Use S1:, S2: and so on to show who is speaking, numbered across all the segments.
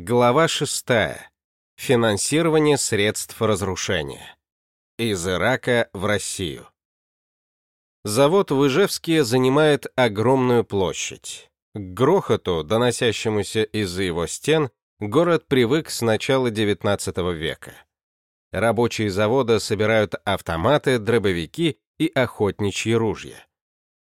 S1: Глава 6. Финансирование средств разрушения. Из Ирака в Россию. Завод в Ижевске занимает огромную площадь. К грохоту, доносящемуся из-за его стен, город привык с начала XIX века. Рабочие завода собирают автоматы, дробовики и охотничьи ружья.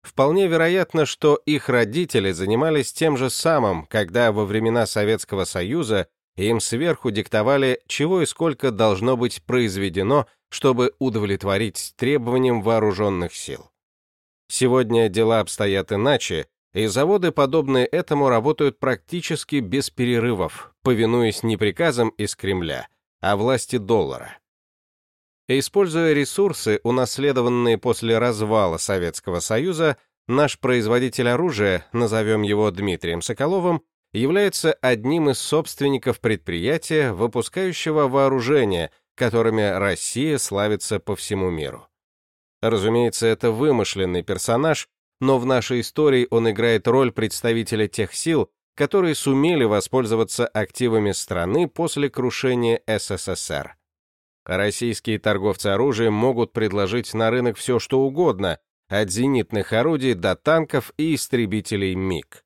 S1: Вполне вероятно, что их родители занимались тем же самым, когда во времена Советского Союза им сверху диктовали, чего и сколько должно быть произведено, чтобы удовлетворить требованиям вооруженных сил. Сегодня дела обстоят иначе, и заводы, подобные этому, работают практически без перерывов, повинуясь не приказам из Кремля, а власти доллара. Используя ресурсы, унаследованные после развала Советского Союза, наш производитель оружия, назовем его Дмитрием Соколовым, является одним из собственников предприятия, выпускающего вооружение, которыми Россия славится по всему миру. Разумеется, это вымышленный персонаж, но в нашей истории он играет роль представителя тех сил, которые сумели воспользоваться активами страны после крушения СССР. Российские торговцы оружием могут предложить на рынок все, что угодно, от зенитных орудий до танков и истребителей МиГ.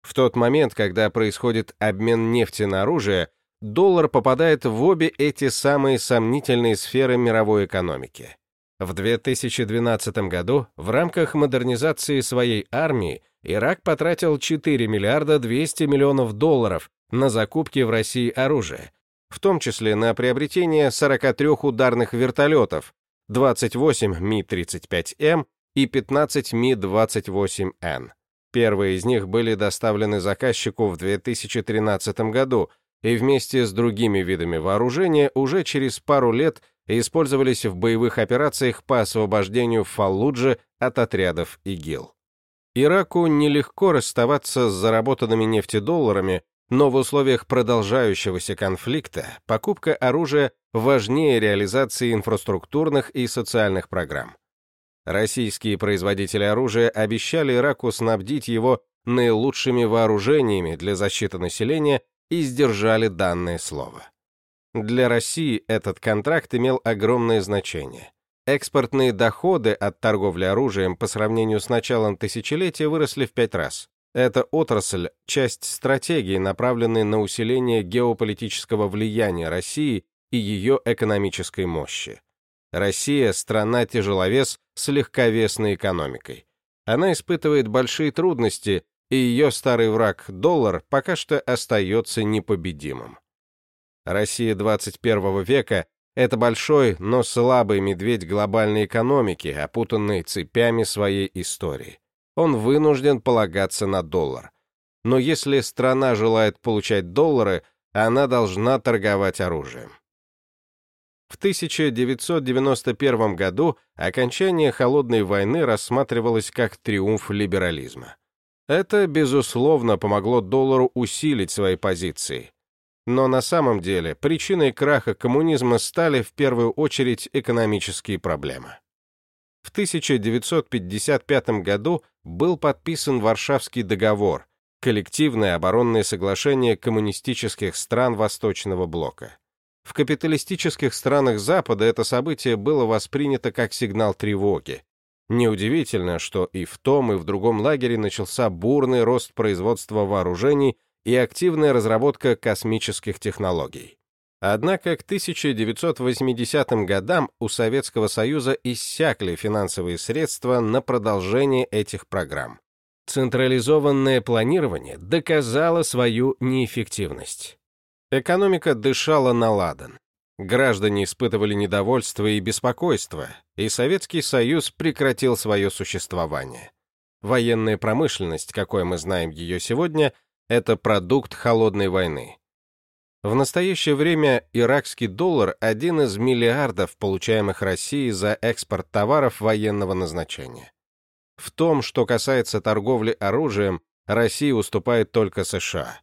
S1: В тот момент, когда происходит обмен нефти на оружие, доллар попадает в обе эти самые сомнительные сферы мировой экономики. В 2012 году в рамках модернизации своей армии Ирак потратил 4 миллиарда 200 миллионов долларов на закупки в России оружия, в том числе на приобретение 43 ударных вертолетов, 28 Ми-35М и 15 Ми-28Н. Первые из них были доставлены заказчику в 2013 году и вместе с другими видами вооружения уже через пару лет использовались в боевых операциях по освобождению Фаллуджи от отрядов ИГИЛ. Ираку нелегко расставаться с заработанными нефтедолларами, но в условиях продолжающегося конфликта покупка оружия важнее реализации инфраструктурных и социальных программ. Российские производители оружия обещали Ираку снабдить его наилучшими вооружениями для защиты населения и сдержали данное слово. Для России этот контракт имел огромное значение. Экспортные доходы от торговли оружием по сравнению с началом тысячелетия выросли в пять раз. Эта отрасль – часть стратегии, направленной на усиление геополитического влияния России и ее экономической мощи. Россия – страна-тяжеловес с легковесной экономикой. Она испытывает большие трудности, и ее старый враг – доллар пока что остается непобедимым. Россия 21 века – это большой, но слабый медведь глобальной экономики, опутанный цепями своей истории он вынужден полагаться на доллар. Но если страна желает получать доллары, она должна торговать оружием. В 1991 году окончание Холодной войны рассматривалось как триумф либерализма. Это, безусловно, помогло доллару усилить свои позиции. Но на самом деле причиной краха коммунизма стали в первую очередь экономические проблемы. В 1955 году был подписан Варшавский договор, коллективное оборонное соглашение коммунистических стран Восточного блока. В капиталистических странах Запада это событие было воспринято как сигнал тревоги. Неудивительно, что и в том, и в другом лагере начался бурный рост производства вооружений и активная разработка космических технологий. Однако к 1980 годам у Советского Союза иссякли финансовые средства на продолжение этих программ. Централизованное планирование доказало свою неэффективность. Экономика дышала на ладан. Граждане испытывали недовольство и беспокойство, и Советский Союз прекратил свое существование. Военная промышленность, какой мы знаем ее сегодня, это продукт холодной войны. В настоящее время иракский доллар – один из миллиардов, получаемых Россией за экспорт товаров военного назначения. В том, что касается торговли оружием, Россия уступает только США.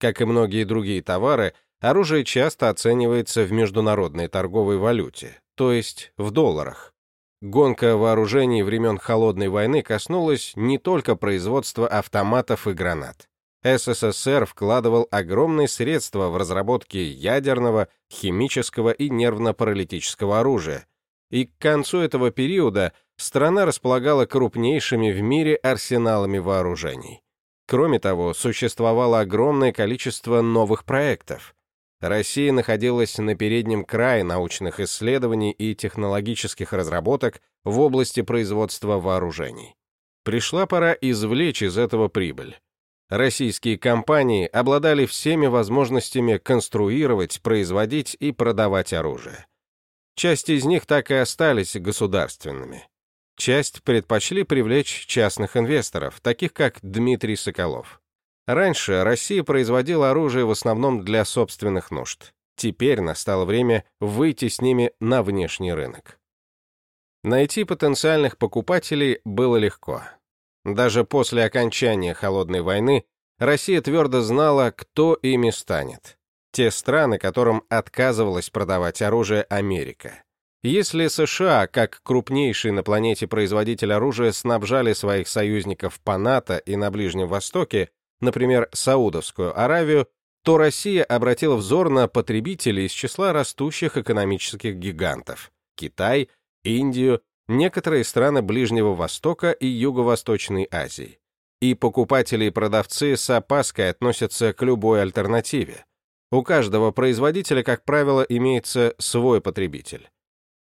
S1: Как и многие другие товары, оружие часто оценивается в международной торговой валюте, то есть в долларах. Гонка вооружений времен Холодной войны коснулась не только производства автоматов и гранат. СССР вкладывал огромные средства в разработки ядерного, химического и нервно-паралитического оружия, и к концу этого периода страна располагала крупнейшими в мире арсеналами вооружений. Кроме того, существовало огромное количество новых проектов. Россия находилась на переднем крае научных исследований и технологических разработок в области производства вооружений. Пришла пора извлечь из этого прибыль. Российские компании обладали всеми возможностями конструировать, производить и продавать оружие. Часть из них так и остались государственными. Часть предпочли привлечь частных инвесторов, таких как Дмитрий Соколов. Раньше Россия производила оружие в основном для собственных нужд. Теперь настало время выйти с ними на внешний рынок. Найти потенциальных покупателей было легко. Даже после окончания Холодной войны Россия твердо знала, кто ими станет. Те страны, которым отказывалась продавать оружие Америка. Если США, как крупнейший на планете производитель оружия, снабжали своих союзников по НАТО и на Ближнем Востоке, например, Саудовскую Аравию, то Россия обратила взор на потребителей из числа растущих экономических гигантов – Китай, Индию, некоторые страны Ближнего Востока и Юго-Восточной Азии. И покупатели и продавцы с опаской относятся к любой альтернативе. У каждого производителя, как правило, имеется свой потребитель.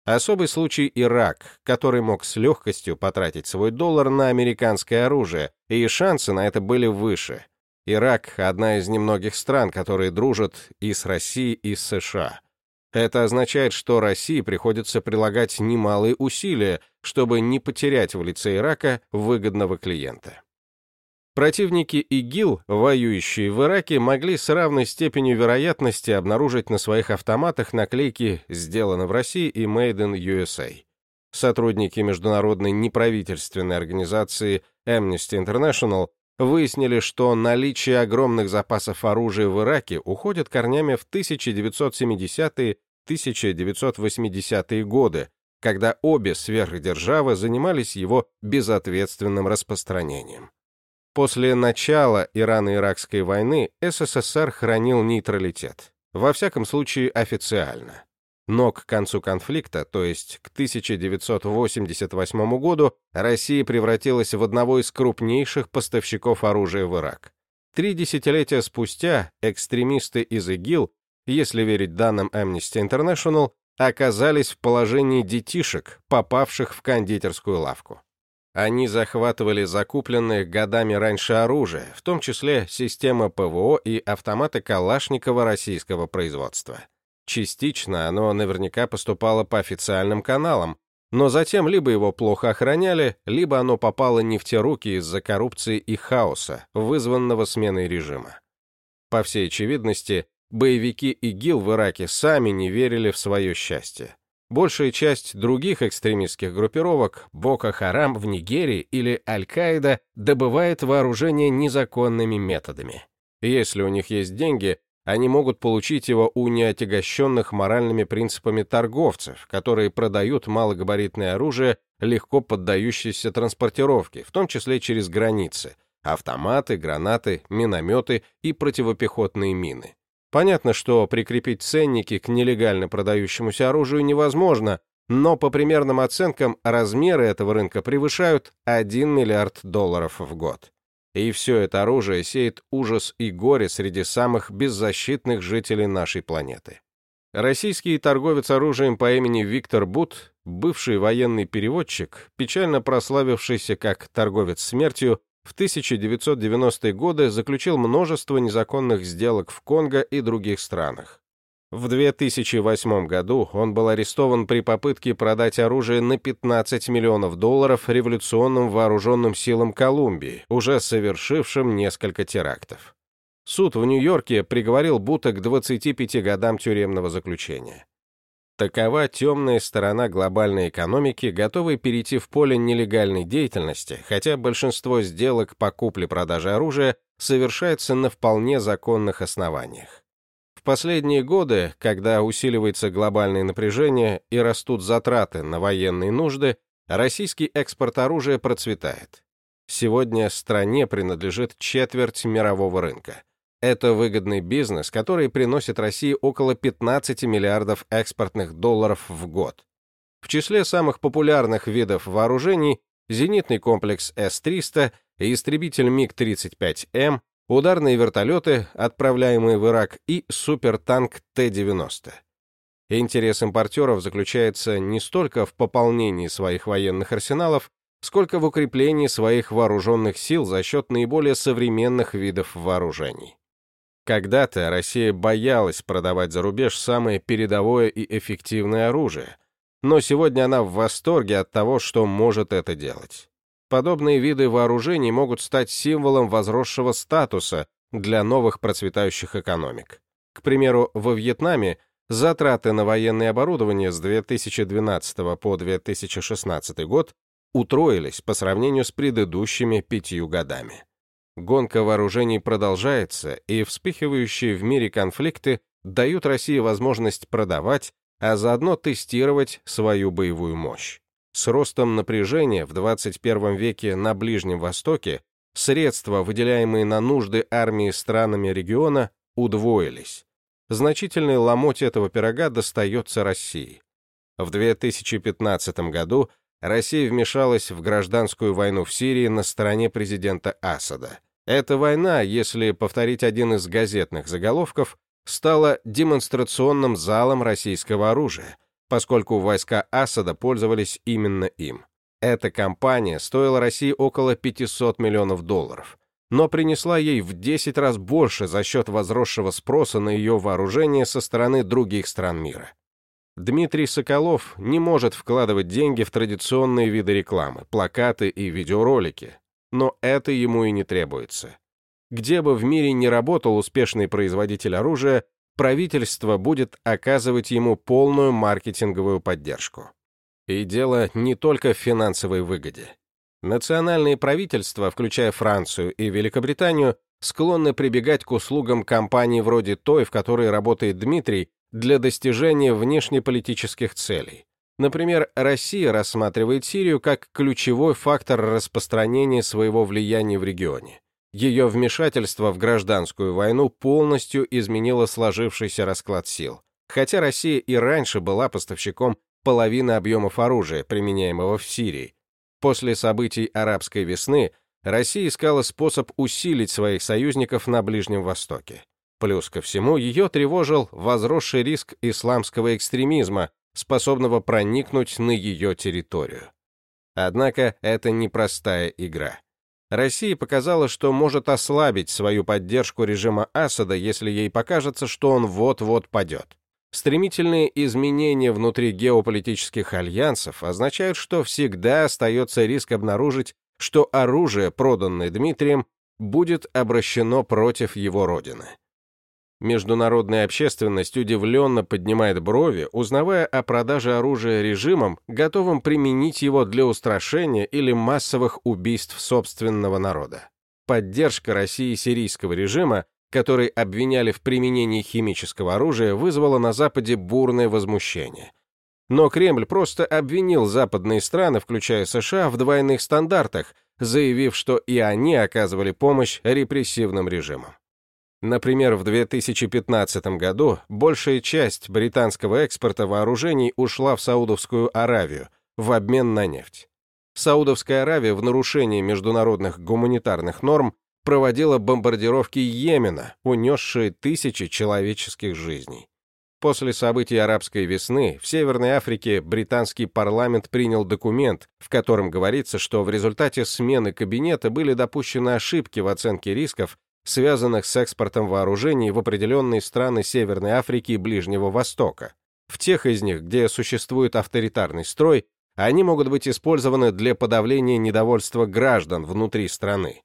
S1: Особый случай Ирак, который мог с легкостью потратить свой доллар на американское оружие, и шансы на это были выше. Ирак – одна из немногих стран, которые дружат и с Россией, и с США. Это означает, что России приходится прилагать немалые усилия, чтобы не потерять в лице Ирака выгодного клиента. Противники ИГИЛ, воюющие в Ираке, могли с равной степенью вероятности обнаружить на своих автоматах наклейки «Сделано в России» и «Made in USA». Сотрудники международной неправительственной организации Amnesty International выяснили, что наличие огромных запасов оружия в Ираке уходит корнями в 1970-1980-е годы, когда обе сверхдержавы занимались его безответственным распространением. После начала Ирано-Иракской войны СССР хранил нейтралитет, во всяком случае официально. Но к концу конфликта, то есть к 1988 году, Россия превратилась в одного из крупнейших поставщиков оружия в Ирак. Три десятилетия спустя экстремисты из ИГИЛ, если верить данным Amnesty International, оказались в положении детишек, попавших в кондитерскую лавку. Они захватывали закупленные годами раньше оружие, в том числе система ПВО и автоматы Калашникова российского производства. Частично оно наверняка поступало по официальным каналам, но затем либо его плохо охраняли, либо оно попало не в те руки из-за коррупции и хаоса, вызванного сменой режима. По всей очевидности, боевики ИГИЛ в Ираке сами не верили в свое счастье. Большая часть других экстремистских группировок, Бока-Харам в Нигерии или Аль-Каида, добывает вооружение незаконными методами. Если у них есть деньги, они могут получить его у неотягощенных моральными принципами торговцев, которые продают малогабаритное оружие, легко поддающееся транспортировке, в том числе через границы, автоматы, гранаты, минометы и противопехотные мины. Понятно, что прикрепить ценники к нелегально продающемуся оружию невозможно, но по примерным оценкам размеры этого рынка превышают 1 миллиард долларов в год. И все это оружие сеет ужас и горе среди самых беззащитных жителей нашей планеты. Российский торговец оружием по имени Виктор Бут, бывший военный переводчик, печально прославившийся как торговец смертью, в 1990-е годы заключил множество незаконных сделок в Конго и других странах. В 2008 году он был арестован при попытке продать оружие на 15 миллионов долларов революционным вооруженным силам Колумбии, уже совершившим несколько терактов. Суд в Нью-Йорке приговорил Бута к 25 годам тюремного заключения. Такова темная сторона глобальной экономики, готовой перейти в поле нелегальной деятельности, хотя большинство сделок по купле-продаже оружия совершается на вполне законных основаниях. В последние годы, когда усиливается глобальное напряжение и растут затраты на военные нужды, российский экспорт оружия процветает. Сегодня стране принадлежит четверть мирового рынка. Это выгодный бизнес, который приносит России около 15 миллиардов экспортных долларов в год. В числе самых популярных видов вооружений зенитный комплекс С-300, истребитель МиГ-35М, ударные вертолеты, отправляемые в Ирак, и супертанк Т-90. Интерес импортеров заключается не столько в пополнении своих военных арсеналов, сколько в укреплении своих вооруженных сил за счет наиболее современных видов вооружений. Когда-то Россия боялась продавать за рубеж самое передовое и эффективное оружие, но сегодня она в восторге от того, что может это делать. Подобные виды вооружений могут стать символом возросшего статуса для новых процветающих экономик. К примеру, во Вьетнаме затраты на военное оборудование с 2012 по 2016 год утроились по сравнению с предыдущими пятью годами. Гонка вооружений продолжается, и вспыхивающие в мире конфликты дают России возможность продавать, а заодно тестировать свою боевую мощь. С ростом напряжения в 21 веке на Ближнем Востоке средства, выделяемые на нужды армии странами региона, удвоились. Значительный ломоть этого пирога достается России. В 2015 году Россия вмешалась в гражданскую войну в Сирии на стороне президента Асада. Эта война, если повторить один из газетных заголовков, стала демонстрационным залом российского оружия, поскольку войска Асада пользовались именно им. Эта кампания стоила России около 500 миллионов долларов, но принесла ей в 10 раз больше за счет возросшего спроса на ее вооружение со стороны других стран мира. Дмитрий Соколов не может вкладывать деньги в традиционные виды рекламы, плакаты и видеоролики, но это ему и не требуется. Где бы в мире не работал успешный производитель оружия, правительство будет оказывать ему полную маркетинговую поддержку. И дело не только в финансовой выгоде. Национальные правительства, включая Францию и Великобританию, склонны прибегать к услугам компаний вроде той, в которой работает Дмитрий, для достижения внешнеполитических целей. Например, Россия рассматривает Сирию как ключевой фактор распространения своего влияния в регионе. Ее вмешательство в гражданскую войну полностью изменило сложившийся расклад сил. Хотя Россия и раньше была поставщиком половины объемов оружия, применяемого в Сирии. После событий арабской весны Россия искала способ усилить своих союзников на Ближнем Востоке. Плюс ко всему, ее тревожил возросший риск исламского экстремизма, способного проникнуть на ее территорию. Однако это непростая игра. Россия показала, что может ослабить свою поддержку режима Асада, если ей покажется, что он вот-вот падет. Стремительные изменения внутри геополитических альянсов означают, что всегда остается риск обнаружить, что оружие, проданное Дмитрием, будет обращено против его родины. Международная общественность удивленно поднимает брови, узнавая о продаже оружия режимом, готовым применить его для устрашения или массовых убийств собственного народа. Поддержка России сирийского режима, который обвиняли в применении химического оружия, вызвала на Западе бурное возмущение. Но Кремль просто обвинил западные страны, включая США, в двойных стандартах, заявив, что и они оказывали помощь репрессивным режимам. Например, в 2015 году большая часть британского экспорта вооружений ушла в Саудовскую Аравию в обмен на нефть. Саудовская Аравия в нарушении международных гуманитарных норм проводила бомбардировки Йемена, унесшие тысячи человеческих жизней. После событий арабской весны в Северной Африке британский парламент принял документ, в котором говорится, что в результате смены кабинета были допущены ошибки в оценке рисков связанных с экспортом вооружений в определенные страны Северной Африки и Ближнего Востока. В тех из них, где существует авторитарный строй, они могут быть использованы для подавления недовольства граждан внутри страны.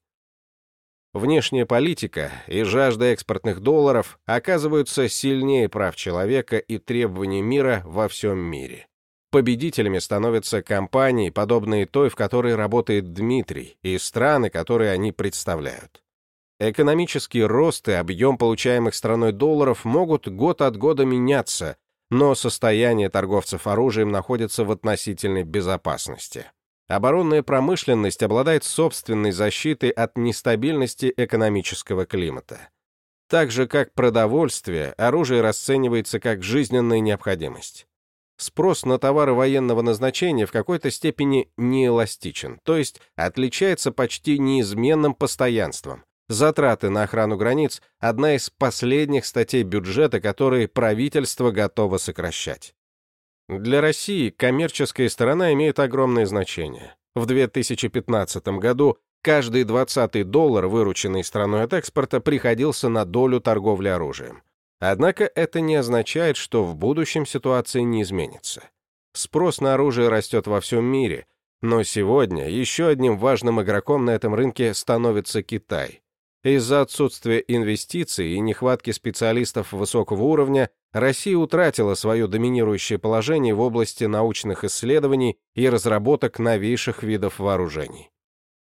S1: Внешняя политика и жажда экспортных долларов оказываются сильнее прав человека и требований мира во всем мире. Победителями становятся компании, подобные той, в которой работает Дмитрий, и страны, которые они представляют. Экономический рост и объем получаемых страной долларов могут год от года меняться, но состояние торговцев оружием находится в относительной безопасности. Оборонная промышленность обладает собственной защитой от нестабильности экономического климата. Так же, как продовольствие, оружие расценивается как жизненная необходимость. Спрос на товары военного назначения в какой-то степени неэластичен, то есть отличается почти неизменным постоянством. Затраты на охрану границ – одна из последних статей бюджета, которые правительство готово сокращать. Для России коммерческая сторона имеет огромное значение. В 2015 году каждый двадцатый доллар, вырученный страной от экспорта, приходился на долю торговли оружием. Однако это не означает, что в будущем ситуация не изменится. Спрос на оружие растет во всем мире, но сегодня еще одним важным игроком на этом рынке становится Китай. Из-за отсутствия инвестиций и нехватки специалистов высокого уровня Россия утратила свое доминирующее положение в области научных исследований и разработок новейших видов вооружений.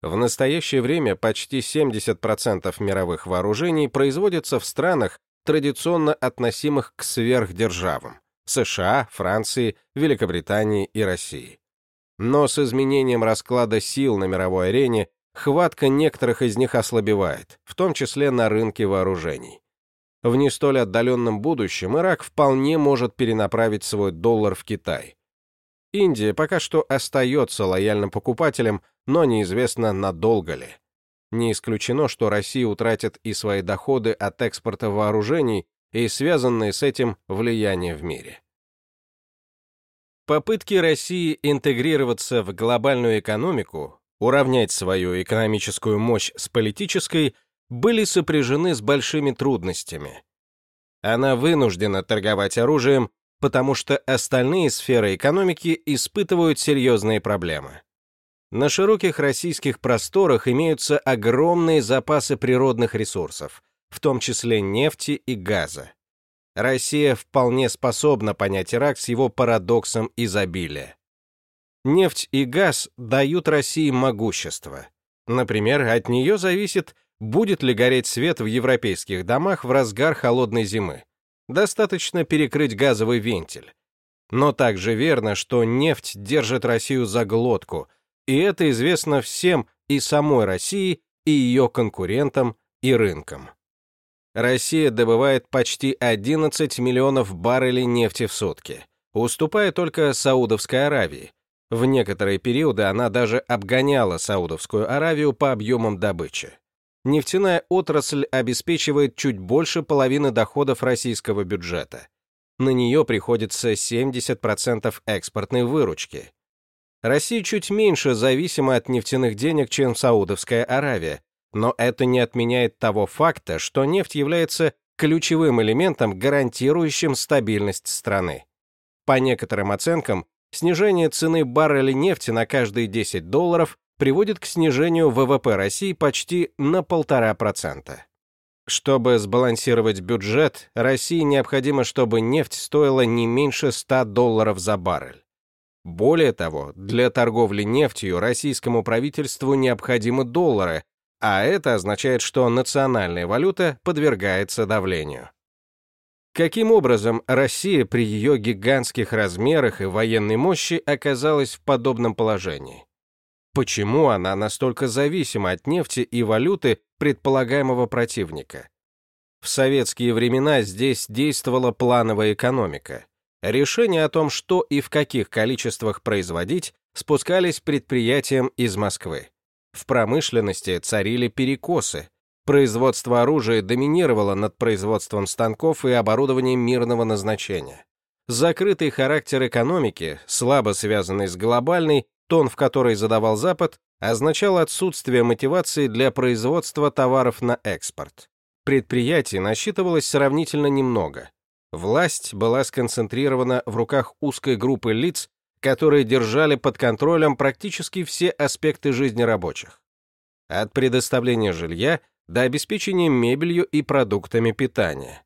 S1: В настоящее время почти 70% мировых вооружений производятся в странах, традиционно относимых к сверхдержавам – США, Франции, Великобритании и России. Но с изменением расклада сил на мировой арене хватка некоторых из них ослабевает, в том числе на рынке вооружений. В не столь отдаленном будущем Ирак вполне может перенаправить свой доллар в Китай. Индия пока что остается лояльным покупателем, но неизвестно, надолго ли. Не исключено, что Россия утратит и свои доходы от экспорта вооружений и связанные с этим влияние в мире. Попытки России интегрироваться в глобальную экономику уравнять свою экономическую мощь с политической, были сопряжены с большими трудностями. Она вынуждена торговать оружием, потому что остальные сферы экономики испытывают серьезные проблемы. На широких российских просторах имеются огромные запасы природных ресурсов, в том числе нефти и газа. Россия вполне способна понять Ирак с его парадоксом изобилия. Нефть и газ дают России могущество. Например, от нее зависит, будет ли гореть свет в европейских домах в разгар холодной зимы. Достаточно перекрыть газовый вентиль. Но также верно, что нефть держит Россию за глотку, и это известно всем и самой России, и ее конкурентам, и рынкам. Россия добывает почти 11 миллионов баррелей нефти в сутки, уступая только Саудовской Аравии, в некоторые периоды она даже обгоняла Саудовскую Аравию по объемам добычи. Нефтяная отрасль обеспечивает чуть больше половины доходов российского бюджета. На нее приходится 70% экспортной выручки. Россия чуть меньше зависима от нефтяных денег, чем Саудовская Аравия, но это не отменяет того факта, что нефть является ключевым элементом, гарантирующим стабильность страны. По некоторым оценкам, снижение цены барреля нефти на каждые 10 долларов приводит к снижению ВВП России почти на 1,5%. Чтобы сбалансировать бюджет, России необходимо, чтобы нефть стоила не меньше 100 долларов за баррель. Более того, для торговли нефтью российскому правительству необходимы доллары, а это означает, что национальная валюта подвергается давлению. Каким образом Россия при ее гигантских размерах и военной мощи оказалась в подобном положении? Почему она настолько зависима от нефти и валюты предполагаемого противника? В советские времена здесь действовала плановая экономика. Решения о том, что и в каких количествах производить, спускались предприятиям из Москвы. В промышленности царили перекосы, Производство оружия доминировало над производством станков и оборудованием мирного назначения. Закрытый характер экономики, слабо связанный с глобальной, тон в которой задавал Запад, означал отсутствие мотивации для производства товаров на экспорт. Предприятий насчитывалось сравнительно немного. Власть была сконцентрирована в руках узкой группы лиц, которые держали под контролем практически все аспекты жизни рабочих. От предоставления жилья до обеспечения мебелью и продуктами питания.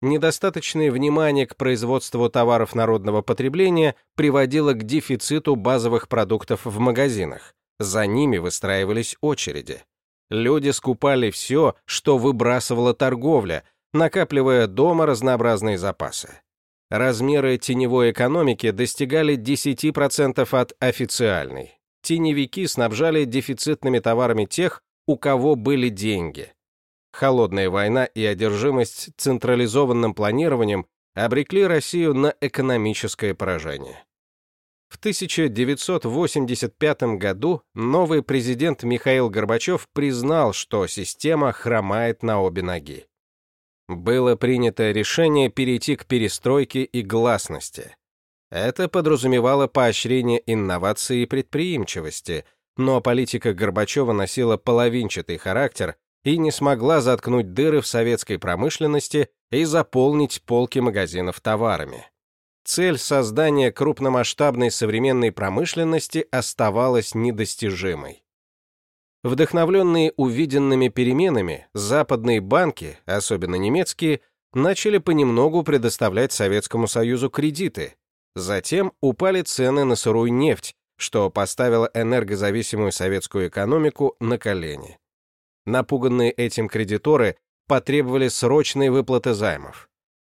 S1: Недостаточное внимание к производству товаров народного потребления приводило к дефициту базовых продуктов в магазинах. За ними выстраивались очереди. Люди скупали все, что выбрасывала торговля, накапливая дома разнообразные запасы. Размеры теневой экономики достигали 10% от официальной. теневики снабжали дефицитными товарами тех, у кого были деньги. Холодная война и одержимость централизованным планированием обрекли Россию на экономическое поражение. В 1985 году новый президент Михаил Горбачев признал, что система хромает на обе ноги. Было принято решение перейти к перестройке и гласности. Это подразумевало поощрение инноваций и предприимчивости, но политика Горбачева носила половинчатый характер и не смогла заткнуть дыры в советской промышленности и заполнить полки магазинов товарами. Цель создания крупномасштабной современной промышленности оставалась недостижимой. Вдохновленные увиденными переменами, западные банки, особенно немецкие, начали понемногу предоставлять Советскому Союзу кредиты. Затем упали цены на сырую нефть, что поставило энергозависимую советскую экономику на колени. Напуганные этим кредиторы потребовали срочной выплаты займов.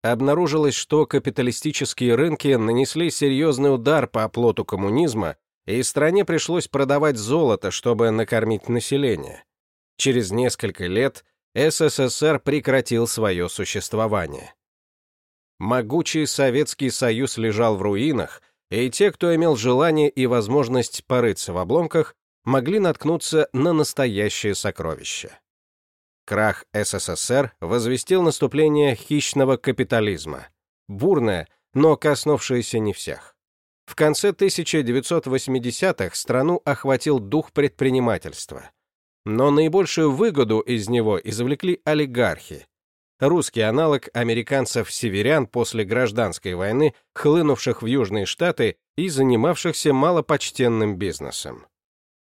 S1: Обнаружилось, что капиталистические рынки нанесли серьезный удар по оплоту коммунизма, и стране пришлось продавать золото, чтобы накормить население. Через несколько лет СССР прекратил свое существование. Могучий Советский Союз лежал в руинах, и те, кто имел желание и возможность порыться в обломках, могли наткнуться на настоящее сокровище. Крах СССР возвестил наступление хищного капитализма. Бурное, но коснувшееся не всех. В конце 1980-х страну охватил дух предпринимательства. Но наибольшую выгоду из него извлекли олигархи. Русский аналог американцев-северян после гражданской войны, хлынувших в Южные Штаты и занимавшихся малопочтенным бизнесом.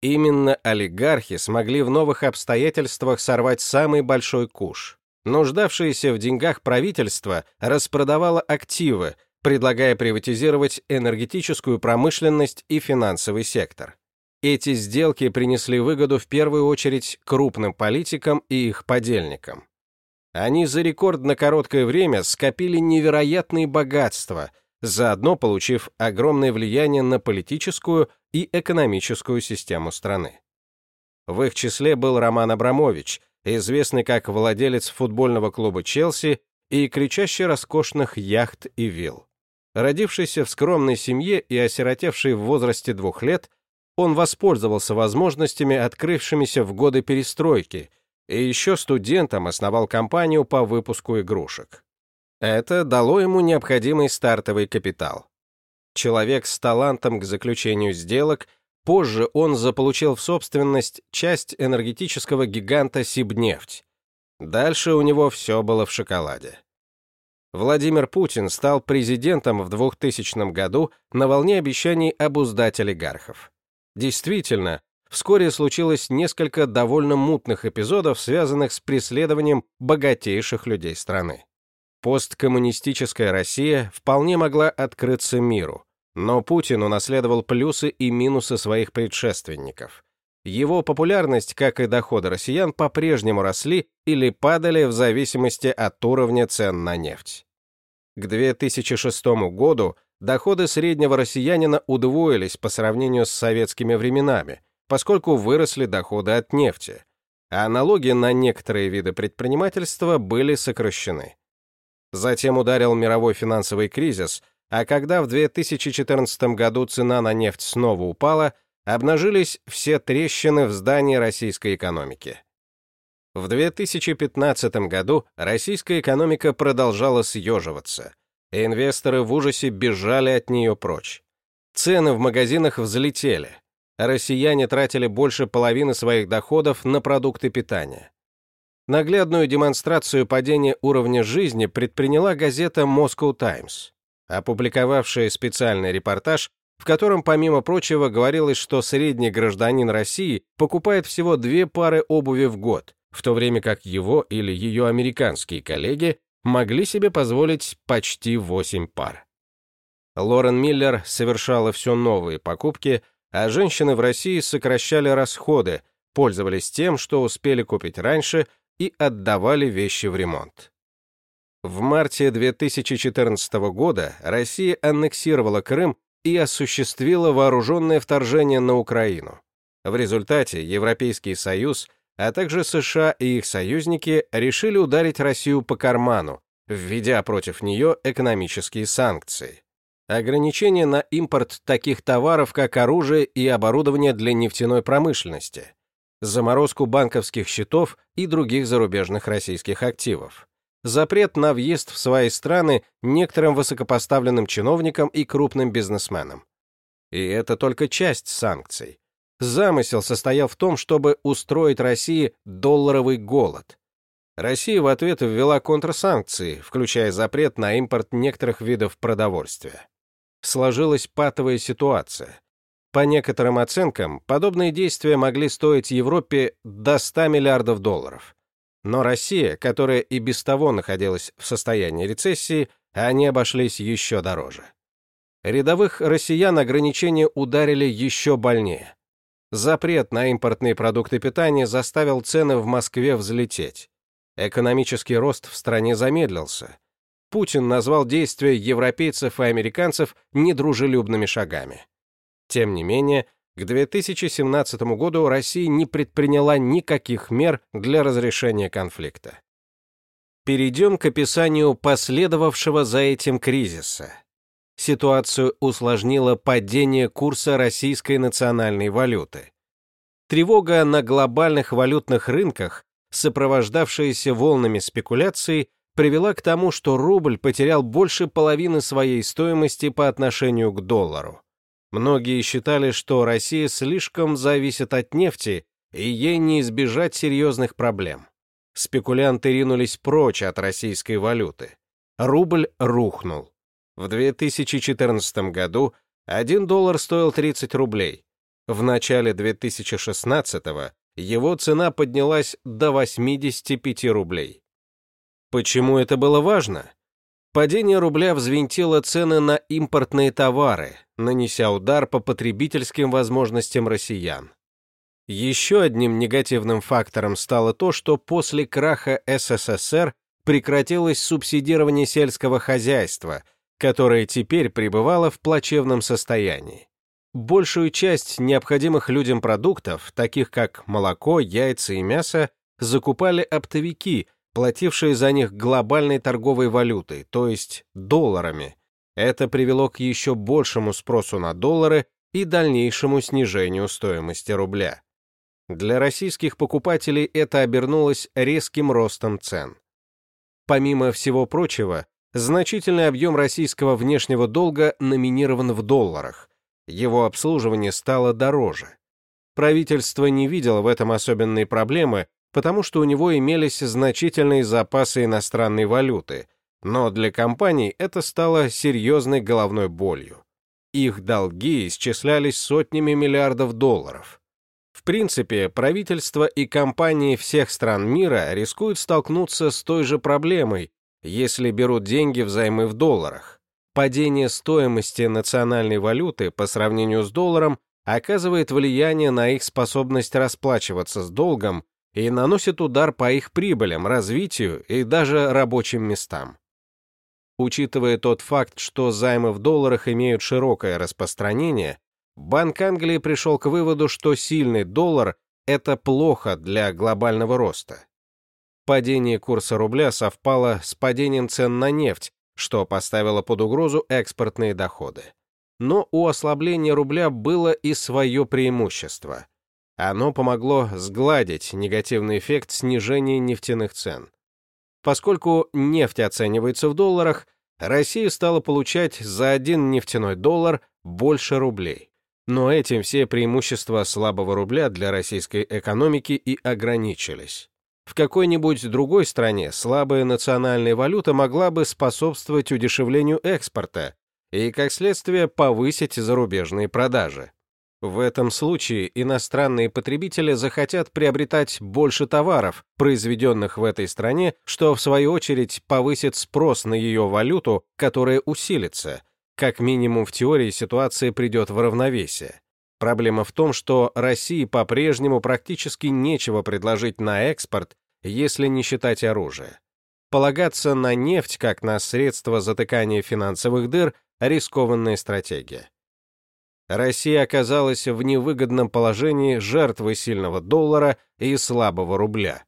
S1: Именно олигархи смогли в новых обстоятельствах сорвать самый большой куш. Нуждавшееся в деньгах правительство распродавало активы, предлагая приватизировать энергетическую промышленность и финансовый сектор. Эти сделки принесли выгоду в первую очередь крупным политикам и их подельникам. Они за рекордно короткое время скопили невероятные богатства – заодно получив огромное влияние на политическую и экономическую систему страны. В их числе был Роман Абрамович, известный как владелец футбольного клуба «Челси» и кричащий роскошных яхт и вилл. Родившийся в скромной семье и осиротевший в возрасте двух лет, он воспользовался возможностями, открывшимися в годы перестройки, и еще студентом основал компанию по выпуску игрушек. Это дало ему необходимый стартовый капитал. Человек с талантом к заключению сделок, позже он заполучил в собственность часть энергетического гиганта Сибнефть. Дальше у него все было в шоколаде. Владимир Путин стал президентом в 2000 году на волне обещаний обуздать олигархов. Действительно, вскоре случилось несколько довольно мутных эпизодов, связанных с преследованием богатейших людей страны. Посткоммунистическая Россия вполне могла открыться миру, но Путин унаследовал плюсы и минусы своих предшественников. Его популярность, как и доходы россиян, по-прежнему росли или падали в зависимости от уровня цен на нефть. К 2006 году доходы среднего россиянина удвоились по сравнению с советскими временами, поскольку выросли доходы от нефти, а налоги на некоторые виды предпринимательства были сокращены. Затем ударил мировой финансовый кризис, а когда в 2014 году цена на нефть снова упала, обнажились все трещины в здании российской экономики. В 2015 году российская экономика продолжала съеживаться, и инвесторы в ужасе бежали от нее прочь. Цены в магазинах взлетели, россияне тратили больше половины своих доходов на продукты питания. Наглядную демонстрацию падения уровня жизни предприняла газета Moscow Times, опубликовавшая специальный репортаж, в котором, помимо прочего, говорилось, что средний гражданин России покупает всего две пары обуви в год, в то время как его или ее американские коллеги могли себе позволить почти 8 пар. Лорен Миллер совершала все новые покупки, а женщины в России сокращали расходы, пользовались тем, что успели купить раньше, и отдавали вещи в ремонт. В марте 2014 года Россия аннексировала Крым и осуществила вооруженное вторжение на Украину. В результате Европейский Союз, а также США и их союзники решили ударить Россию по карману, введя против нее экономические санкции. Ограничения на импорт таких товаров, как оружие и оборудование для нефтяной промышленности, заморозку банковских счетов и других зарубежных российских активов, запрет на въезд в свои страны некоторым высокопоставленным чиновникам и крупным бизнесменам. И это только часть санкций. Замысел состоял в том, чтобы устроить России долларовый голод. Россия в ответ ввела контрсанкции, включая запрет на импорт некоторых видов продовольствия. Сложилась патовая ситуация. По некоторым оценкам, подобные действия могли стоить Европе до 100 миллиардов долларов. Но Россия, которая и без того находилась в состоянии рецессии, они обошлись еще дороже. Рядовых россиян ограничения ударили еще больнее. Запрет на импортные продукты питания заставил цены в Москве взлететь. Экономический рост в стране замедлился. Путин назвал действия европейцев и американцев недружелюбными шагами. Тем не менее, к 2017 году Россия не предприняла никаких мер для разрешения конфликта. Перейдем к описанию последовавшего за этим кризиса. Ситуацию усложнило падение курса российской национальной валюты. Тревога на глобальных валютных рынках, сопровождавшаяся волнами спекуляций, привела к тому, что рубль потерял больше половины своей стоимости по отношению к доллару. Многие считали, что Россия слишком зависит от нефти, и ей не избежать серьезных проблем. Спекулянты ринулись прочь от российской валюты. Рубль рухнул. В 2014 году 1 доллар стоил 30 рублей. В начале 2016 его цена поднялась до 85 рублей. Почему это было важно? Падение рубля взвинтило цены на импортные товары, нанеся удар по потребительским возможностям россиян. Еще одним негативным фактором стало то, что после краха СССР прекратилось субсидирование сельского хозяйства, которое теперь пребывало в плачевном состоянии. Большую часть необходимых людям продуктов, таких как молоко, яйца и мясо, закупали оптовики, платившие за них глобальной торговой валютой, то есть долларами. Это привело к еще большему спросу на доллары и дальнейшему снижению стоимости рубля. Для российских покупателей это обернулось резким ростом цен. Помимо всего прочего, значительный объем российского внешнего долга номинирован в долларах. Его обслуживание стало дороже. Правительство не видело в этом особенной проблемы потому что у него имелись значительные запасы иностранной валюты, но для компаний это стало серьезной головной болью. Их долги исчислялись сотнями миллиардов долларов. В принципе, правительства и компании всех стран мира рискуют столкнуться с той же проблемой, если берут деньги взаймы в долларах. Падение стоимости национальной валюты по сравнению с долларом оказывает влияние на их способность расплачиваться с долгом и наносит удар по их прибылям, развитию и даже рабочим местам. Учитывая тот факт, что займы в долларах имеют широкое распространение, Банк Англии пришел к выводу, что сильный доллар – это плохо для глобального роста. Падение курса рубля совпало с падением цен на нефть, что поставило под угрозу экспортные доходы. Но у ослабления рубля было и свое преимущество – оно помогло сгладить негативный эффект снижения нефтяных цен. Поскольку нефть оценивается в долларах, Россия стала получать за один нефтяной доллар больше рублей. Но этим все преимущества слабого рубля для российской экономики и ограничились. В какой-нибудь другой стране слабая национальная валюта могла бы способствовать удешевлению экспорта и, как следствие, повысить зарубежные продажи. В этом случае иностранные потребители захотят приобретать больше товаров, произведенных в этой стране, что в свою очередь повысит спрос на ее валюту, которая усилится. Как минимум в теории ситуация придет в равновесие. Проблема в том, что России по-прежнему практически нечего предложить на экспорт, если не считать оружие. Полагаться на нефть как на средство затыкания финансовых дыр – рискованная стратегия. Россия оказалась в невыгодном положении жертвой сильного доллара и слабого рубля.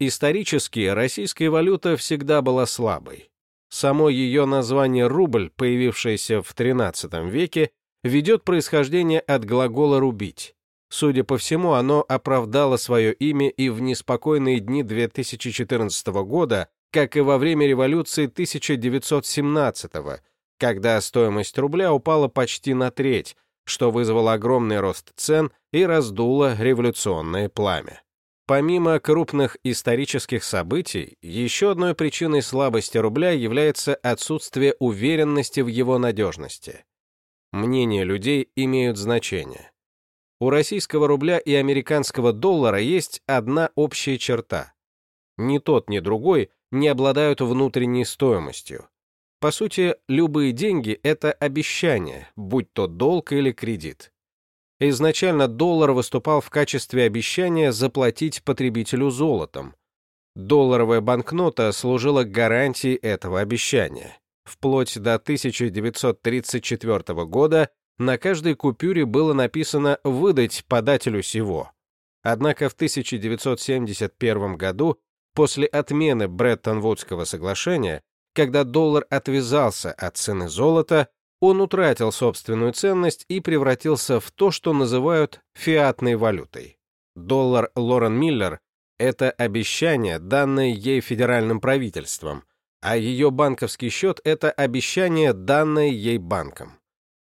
S1: Исторически российская валюта всегда была слабой. Само ее название «рубль», появившееся в XIII веке, ведет происхождение от глагола «рубить». Судя по всему, оно оправдало свое имя и в неспокойные дни 2014 года, как и во время революции 1917 когда стоимость рубля упала почти на треть, что вызвало огромный рост цен и раздуло революционное пламя. Помимо крупных исторических событий, еще одной причиной слабости рубля является отсутствие уверенности в его надежности. Мнения людей имеют значение. У российского рубля и американского доллара есть одна общая черта. Ни тот, ни другой не обладают внутренней стоимостью. По сути, любые деньги — это обещание, будь то долг или кредит. Изначально доллар выступал в качестве обещания заплатить потребителю золотом. Долларовая банкнота служила гарантией этого обещания. Вплоть до 1934 года на каждой купюре было написано «выдать подателю сего». Однако в 1971 году, после отмены Бреттон-Вудского соглашения, когда доллар отвязался от цены золота, он утратил собственную ценность и превратился в то, что называют фиатной валютой. Доллар Лорен Миллер — это обещание, данное ей федеральным правительством, а ее банковский счет — это обещание, данное ей банком.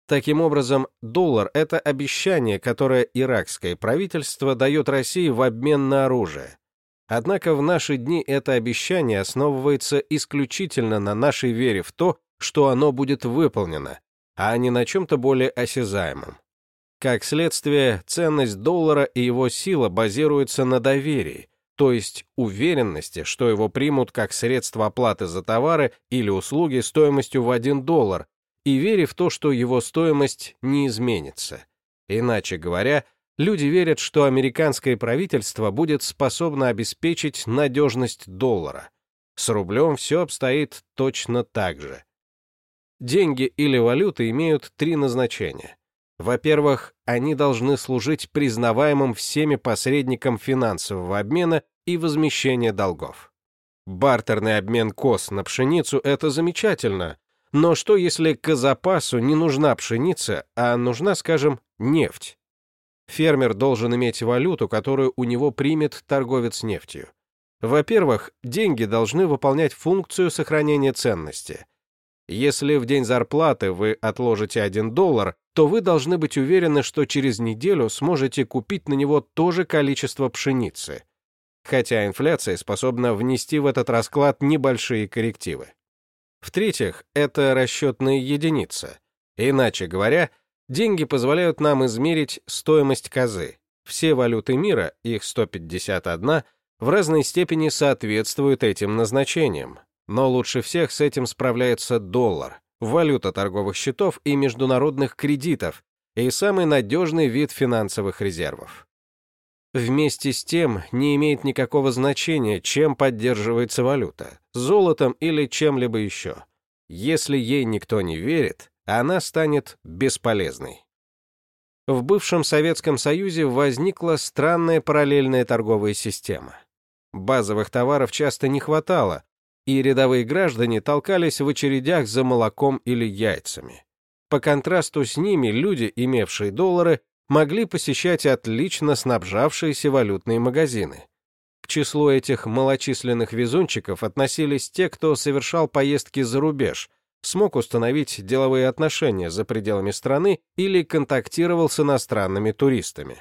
S1: Таким образом, доллар — это обещание, которое иракское правительство дает России в обмен на оружие. Однако в наши дни это обещание основывается исключительно на нашей вере в то, что оно будет выполнено, а не на чем-то более осязаемом. Как следствие, ценность доллара и его сила базируются на доверии, то есть уверенности, что его примут как средство оплаты за товары или услуги стоимостью в 1 доллар, и вере в то, что его стоимость не изменится. Иначе говоря, люди верят, что американское правительство будет способно обеспечить надежность доллара. С рублем все обстоит точно так же. Деньги или валюта имеют три назначения. Во-первых, они должны служить признаваемым всеми посредникам финансового обмена и возмещения долгов. Бартерный обмен коз на пшеницу – это замечательно, но что если к запасу не нужна пшеница, а нужна, скажем, нефть? Фермер должен иметь валюту, которую у него примет торговец нефтью. Во-первых, деньги должны выполнять функцию сохранения ценности. Если в день зарплаты вы отложите 1 доллар, то вы должны быть уверены, что через неделю сможете купить на него то же количество пшеницы. Хотя инфляция способна внести в этот расклад небольшие коррективы. В-третьих, это расчетная единица. Иначе говоря, деньги позволяют нам измерить стоимость козы. Все валюты мира, их 151, в разной степени соответствуют этим назначениям. Но лучше всех с этим справляется доллар, валюта торговых счетов и международных кредитов, и самый надежный вид финансовых резервов. Вместе с тем не имеет никакого значения, чем поддерживается валюта, золотом или чем-либо еще. Если ей никто не верит, она станет бесполезной. В бывшем Советском Союзе возникла странная параллельная торговая система. Базовых товаров часто не хватало, и рядовые граждане толкались в очередях за молоком или яйцами. По контрасту с ними люди, имевшие доллары, могли посещать отлично снабжавшиеся валютные магазины. К числу этих малочисленных везунчиков относились те, кто совершал поездки за рубеж, смог установить деловые отношения за пределами страны или контактировал с иностранными туристами.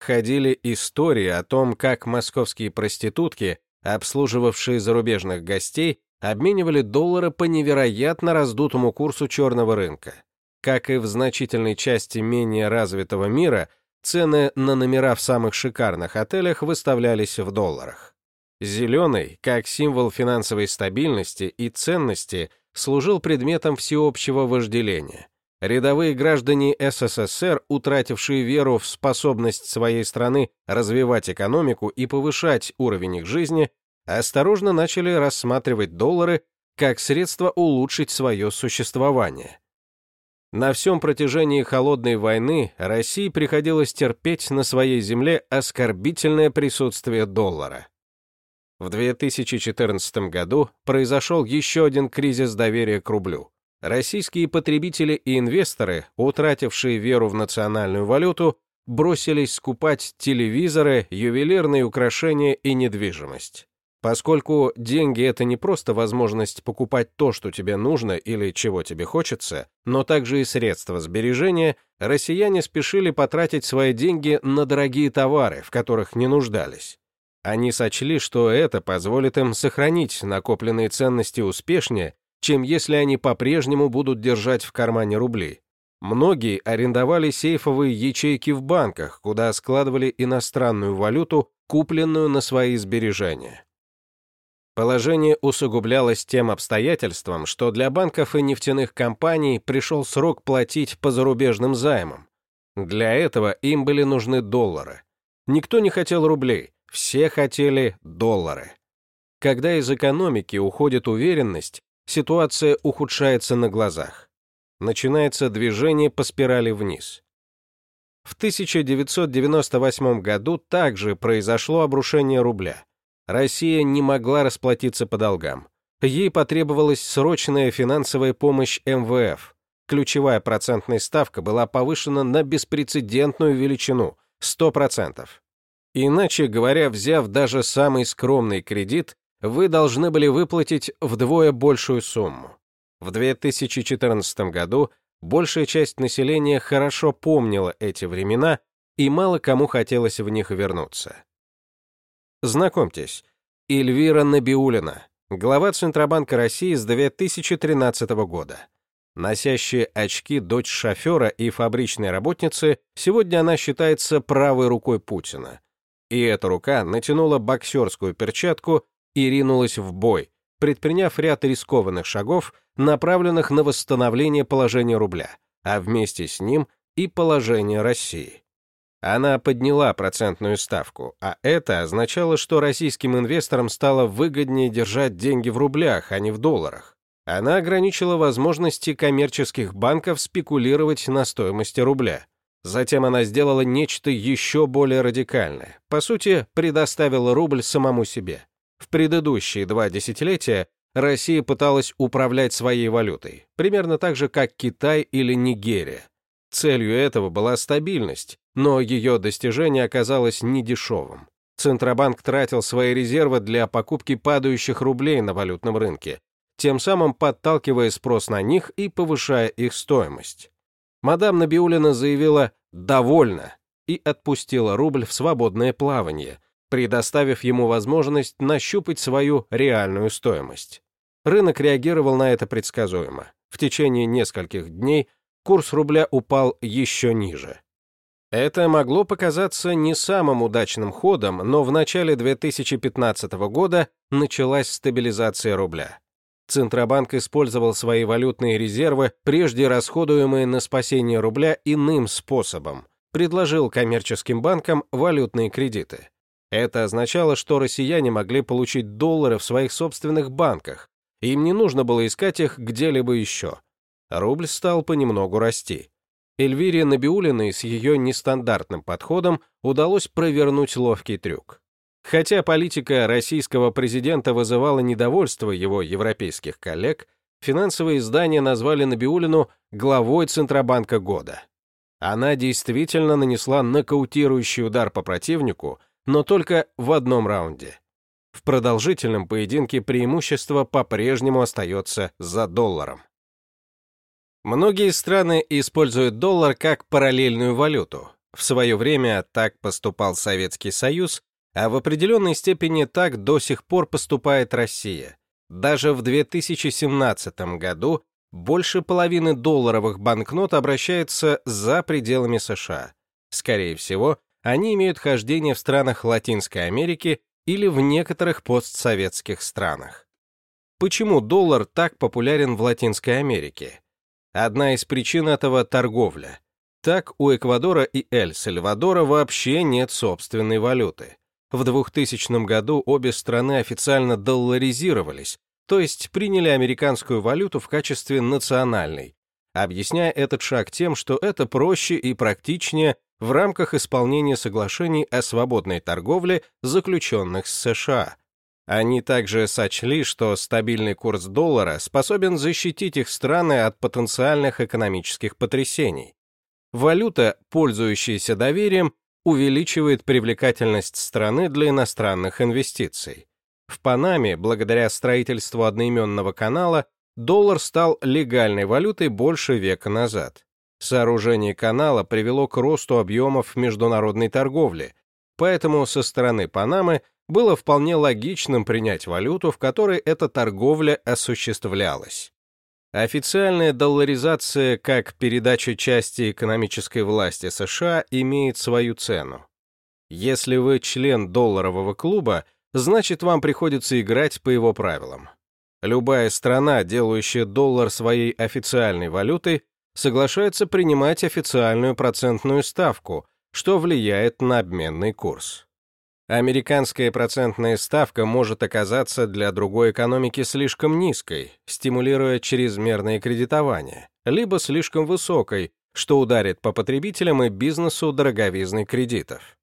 S1: Ходили истории о том, как московские проститутки обслуживавшие зарубежных гостей, обменивали доллары по невероятно раздутому курсу черного рынка. Как и в значительной части менее развитого мира, цены на номера в самых шикарных отелях выставлялись в долларах. Зеленый, как символ финансовой стабильности и ценности, служил предметом всеобщего вожделения. Рядовые граждане СССР, утратившие веру в способность своей страны развивать экономику и повышать уровень их жизни, осторожно начали рассматривать доллары как средство улучшить свое существование. На всем протяжении холодной войны России приходилось терпеть на своей земле оскорбительное присутствие доллара. В 2014 году произошел еще один кризис доверия к рублю. Российские потребители и инвесторы, утратившие веру в национальную валюту, бросились скупать телевизоры, ювелирные украшения и недвижимость. Поскольку деньги — это не просто возможность покупать то, что тебе нужно или чего тебе хочется, но также и средства сбережения, россияне спешили потратить свои деньги на дорогие товары, в которых не нуждались. Они сочли, что это позволит им сохранить накопленные ценности успешнее, чем если они по-прежнему будут держать в кармане рубли. Многие арендовали сейфовые ячейки в банках, куда складывали иностранную валюту, купленную на свои сбережения. Положение усугублялось тем обстоятельством, что для банков и нефтяных компаний пришел срок платить по зарубежным займам. Для этого им были нужны доллары. Никто не хотел рублей, все хотели доллары. Когда из экономики уходит уверенность, ситуация ухудшается на глазах. Начинается движение по спирали вниз. В 1998 году также произошло обрушение рубля. Россия не могла расплатиться по долгам. Ей потребовалась срочная финансовая помощь МВФ. Ключевая процентная ставка была повышена на беспрецедентную величину – 100%. Иначе говоря, взяв даже самый скромный кредит, вы должны были выплатить вдвое большую сумму. В 2014 году большая часть населения хорошо помнила эти времена, и мало кому хотелось в них вернуться. Знакомьтесь, Эльвира Набиулина, глава Центробанка России с 2013 года. Носящая очки дочь шофера и фабричной работницы, сегодня она считается правой рукой Путина. И эта рука натянула боксерскую перчатку и ринулась в бой, предприняв ряд рискованных шагов, направленных на восстановление положения рубля, а вместе с ним и положение России. Она подняла процентную ставку, а это означало, что российским инвесторам стало выгоднее держать деньги в рублях, а не в долларах. Она ограничила возможности коммерческих банков спекулировать на стоимости рубля. Затем она сделала нечто еще более радикальное. По сути, предоставила рубль самому себе. В предыдущие два десятилетия Россия пыталась управлять своей валютой, примерно так же, как Китай или Нигерия. Целью этого была стабильность, но ее достижение оказалось недешевым. Центробанк тратил свои резервы для покупки падающих рублей на валютном рынке, тем самым подталкивая спрос на них и повышая их стоимость. Мадам Набиулина заявила «довольно» и отпустила рубль в свободное плавание, предоставив ему возможность нащупать свою реальную стоимость. Рынок реагировал на это предсказуемо. В течение нескольких дней курс рубля упал еще ниже. Это могло показаться не самым удачным ходом, но в начале 2015 года началась стабилизация рубля. Центробанк использовал свои валютные резервы, прежде расходуемые на спасение рубля, иным способом. Предложил коммерческим банкам валютные кредиты. Это означало, что россияне могли получить доллары в своих собственных банках. Им не нужно было искать их где-либо еще рубль стал понемногу расти. Эльвире Набиулиной с ее нестандартным подходом удалось провернуть ловкий трюк. Хотя политика российского президента вызывала недовольство его европейских коллег, финансовые издания назвали Набиулину главой Центробанка года. Она действительно нанесла нокаутирующий удар по противнику, но только в одном раунде. В продолжительном поединке преимущество по-прежнему остается за долларом. Многие страны используют доллар как параллельную валюту. В свое время так поступал Советский Союз, а в определенной степени так до сих пор поступает Россия. Даже в 2017 году больше половины долларовых банкнот обращаются за пределами США. Скорее всего, они имеют хождение в странах Латинской Америки или в некоторых постсоветских странах. Почему доллар так популярен в Латинской Америке? Одна из причин этого — торговля. Так у Эквадора и Эль-Сальвадора вообще нет собственной валюты. В 2000 году обе страны официально долларизировались, то есть приняли американскую валюту в качестве национальной, объясняя этот шаг тем, что это проще и практичнее в рамках исполнения соглашений о свободной торговле, заключенных с США. Они также сочли, что стабильный курс доллара способен защитить их страны от потенциальных экономических потрясений. Валюта, пользующаяся доверием, увеличивает привлекательность страны для иностранных инвестиций. В Панаме, благодаря строительству одноименного канала, доллар стал легальной валютой больше века назад. Сооружение канала привело к росту объемов международной торговли, поэтому со стороны Панамы было вполне логичным принять валюту, в которой эта торговля осуществлялась. Официальная долларизация как передача части экономической власти США имеет свою цену. Если вы член долларового клуба, значит вам приходится играть по его правилам. Любая страна, делающая доллар своей официальной валютой, соглашается принимать официальную процентную ставку, что влияет на обменный курс. Американская процентная ставка может оказаться для другой экономики слишком низкой, стимулируя чрезмерное кредитование, либо слишком высокой, что ударит по потребителям и бизнесу дороговизны кредитов.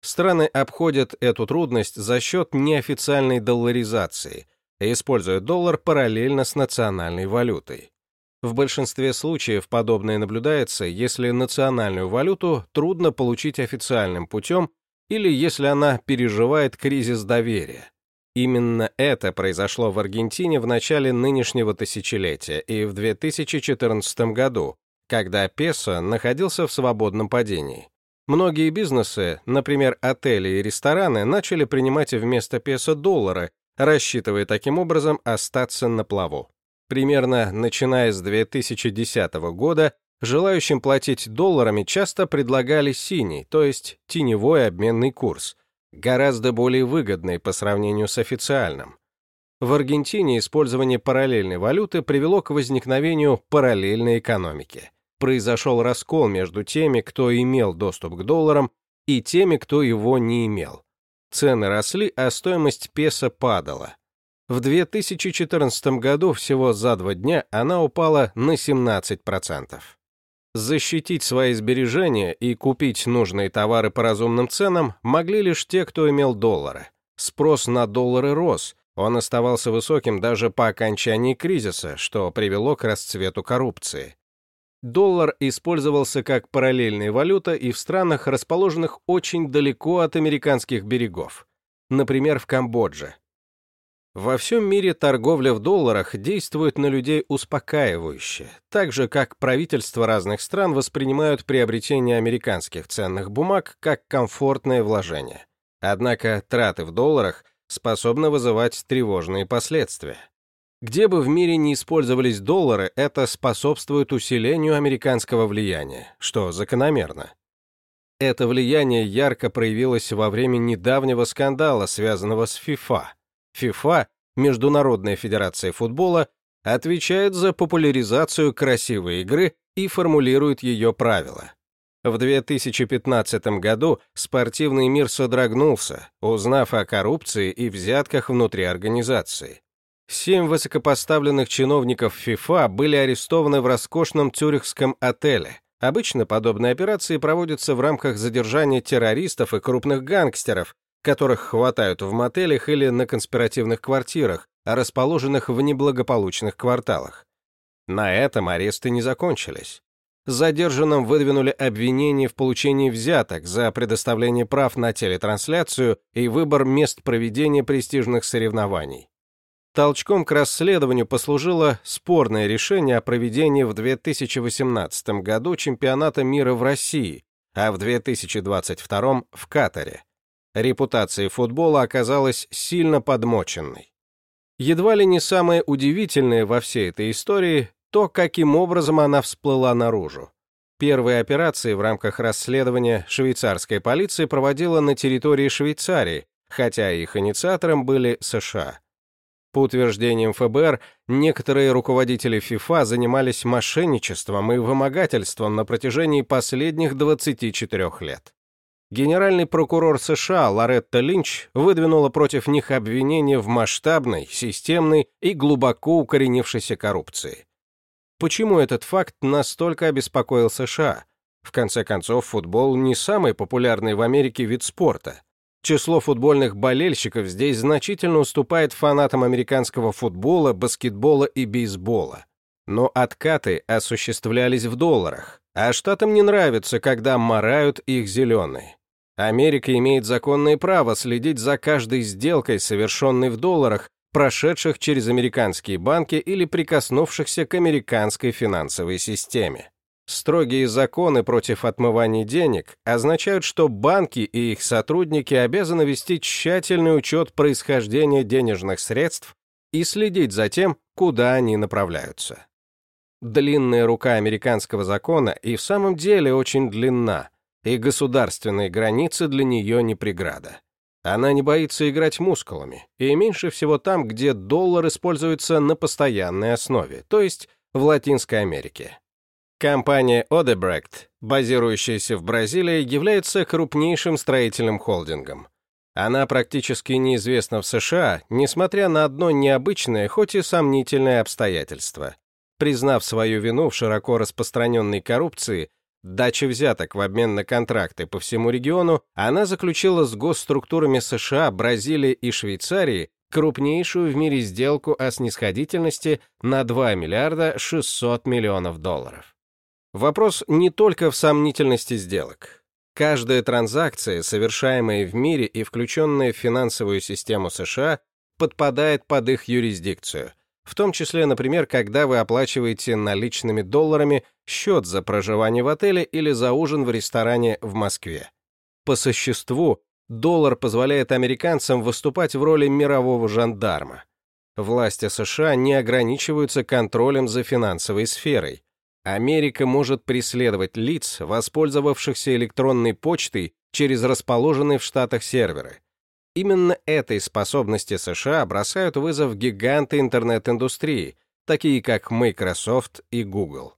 S1: Страны обходят эту трудность за счет неофициальной долларизации, и используют доллар параллельно с национальной валютой. В большинстве случаев подобное наблюдается, если национальную валюту трудно получить официальным путем или если она переживает кризис доверия. Именно это произошло в Аргентине в начале нынешнего тысячелетия и в 2014 году, когда песо находился в свободном падении. Многие бизнесы, например, отели и рестораны, начали принимать вместо песо доллары рассчитывая таким образом остаться на плаву. Примерно начиная с 2010 года желающим платить долларами часто предлагали синий, то есть теневой обменный курс, гораздо более выгодный по сравнению с официальным. В Аргентине использование параллельной валюты привело к возникновению параллельной экономики. Произошел раскол между теми, кто имел доступ к долларам, и теми, кто его не имел. Цены росли, а стоимость песо падала. В 2014 году всего за два дня она упала на 17%. Защитить свои сбережения и купить нужные товары по разумным ценам могли лишь те, кто имел доллары. Спрос на доллары рос, он оставался высоким даже по окончании кризиса, что привело к расцвету коррупции доллар использовался как параллельная валюта и в странах, расположенных очень далеко от американских берегов, например, в Камбодже. Во всем мире торговля в долларах действует на людей успокаивающе, так же как правительства разных стран воспринимают приобретение американских ценных бумаг как комфортное вложение. Однако траты в долларах способны вызывать тревожные последствия. Где бы в мире не использовались доллары, это способствует усилению американского влияния, что закономерно. Это влияние ярко проявилось во время недавнего скандала, связанного с ФИФА. ФИФА, Международная федерация футбола, отвечает за популяризацию красивой игры и формулирует ее правила. В 2015 году спортивный мир содрогнулся, узнав о коррупции и взятках внутри организации. Семь высокопоставленных чиновников ФИФА были арестованы в роскошном тюрихском отеле. Обычно подобные операции проводятся в рамках задержания террористов и крупных гангстеров, которых хватают в мотелях или на конспиративных квартирах, расположенных в неблагополучных кварталах. На этом аресты не закончились. Задержанным выдвинули обвинение в получении взяток за предоставление прав на телетрансляцию и выбор мест проведения престижных соревнований. Толчком к расследованию послужило спорное решение о проведении в 2018 году чемпионата мира в России, а в 2022 в Катаре. Репутация футбола оказалась сильно подмоченной. Едва ли не самое удивительное во всей этой истории то, каким образом она всплыла наружу. Первые операции в рамках расследования швейцарская полиция проводила на территории Швейцарии, хотя их инициатором были США. По утверждениям ФБР, некоторые руководители ФИФА занимались мошенничеством и вымогательством на протяжении последних 24 лет. Генеральный прокурор США Лоретта Линч выдвинула против них обвинения в масштабной, системной и глубоко укоренившейся коррупции. Почему этот факт настолько обеспокоил США? В конце концов, футбол не самый популярный в Америке вид спорта. Число футбольных болельщиков здесь значительно уступает фанатам американского футбола, баскетбола и бейсбола. Но откаты осуществлялись в долларах, а штатам не нравится, когда морают их зеленые. Америка имеет законное право следить за каждой сделкой, совершенной в долларах, прошедших через американские банки или прикоснувшихся к американской финансовой системе. Строгие законы против отмывания денег означают, что банки и их сотрудники обязаны вести тщательный учет происхождения денежных средств и следить за тем, куда они направляются. Длинная рука американского закона и в самом деле очень длинна, и государственные границы для нее не преграда. Она не боится играть мускулами, и меньше всего там, где доллар используется на постоянной основе, то есть в Латинской Америке. Компания Odebrecht, базирующаяся в Бразилии, является крупнейшим строительным холдингом. Она практически неизвестна в США, несмотря на одно необычное, хоть и сомнительное обстоятельство. Признав свою вину в широко распространенной коррупции, даче взяток в обмен на контракты по всему региону, она заключила с госструктурами США, Бразилии и Швейцарии крупнейшую в мире сделку о снисходительности на 2 миллиарда 600 миллионов долларов. Вопрос не только в сомнительности сделок. Каждая транзакция, совершаемая в мире и включенная в финансовую систему США, подпадает под их юрисдикцию – в том числе, например, когда вы оплачиваете наличными долларами счет за проживание в отеле или за ужин в ресторане в Москве. По существу, доллар позволяет американцам выступать в роли мирового жандарма. Власти США не ограничиваются контролем за финансовой сферой. Америка может преследовать лиц, воспользовавшихся электронной почтой через расположенные в Штатах серверы. Именно этой способности США бросают вызов гиганты интернет-индустрии, такие как Microsoft и Google.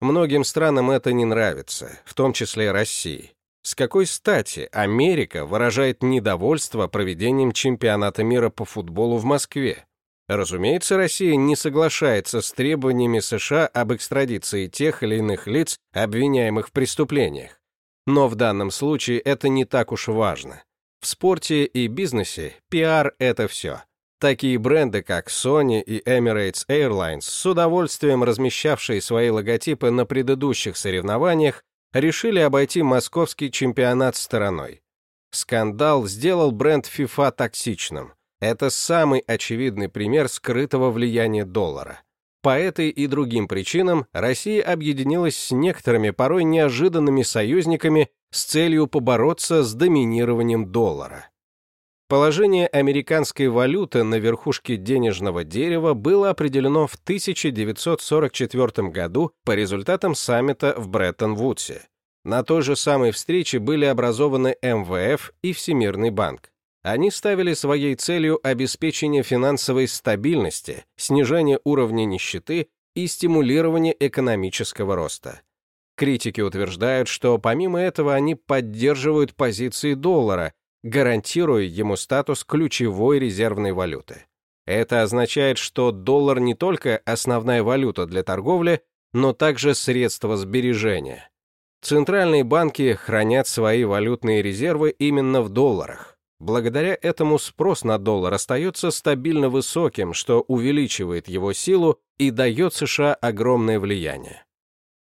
S1: Многим странам это не нравится, в том числе России. С какой стати Америка выражает недовольство проведением чемпионата мира по футболу в Москве? Разумеется, Россия не соглашается с требованиями США об экстрадиции тех или иных лиц, обвиняемых в преступлениях. Но в данном случае это не так уж важно. В спорте и бизнесе пиар — это все. Такие бренды, как Sony и Emirates Airlines, с удовольствием размещавшие свои логотипы на предыдущих соревнованиях, решили обойти московский чемпионат стороной. Скандал сделал бренд FIFA токсичным. Это самый очевидный пример скрытого влияния доллара. По этой и другим причинам Россия объединилась с некоторыми порой неожиданными союзниками с целью побороться с доминированием доллара. Положение американской валюты на верхушке денежного дерева было определено в 1944 году по результатам саммита в Бреттон-Вудсе. На той же самой встрече были образованы МВФ и Всемирный банк. Они ставили своей целью обеспечение финансовой стабильности, снижение уровня нищеты и стимулирование экономического роста. Критики утверждают, что помимо этого они поддерживают позиции доллара, гарантируя ему статус ключевой резервной валюты. Это означает, что доллар не только основная валюта для торговли, но также средство сбережения. Центральные банки хранят свои валютные резервы именно в долларах. Благодаря этому спрос на доллар остается стабильно высоким, что увеличивает его силу и дает США огромное влияние.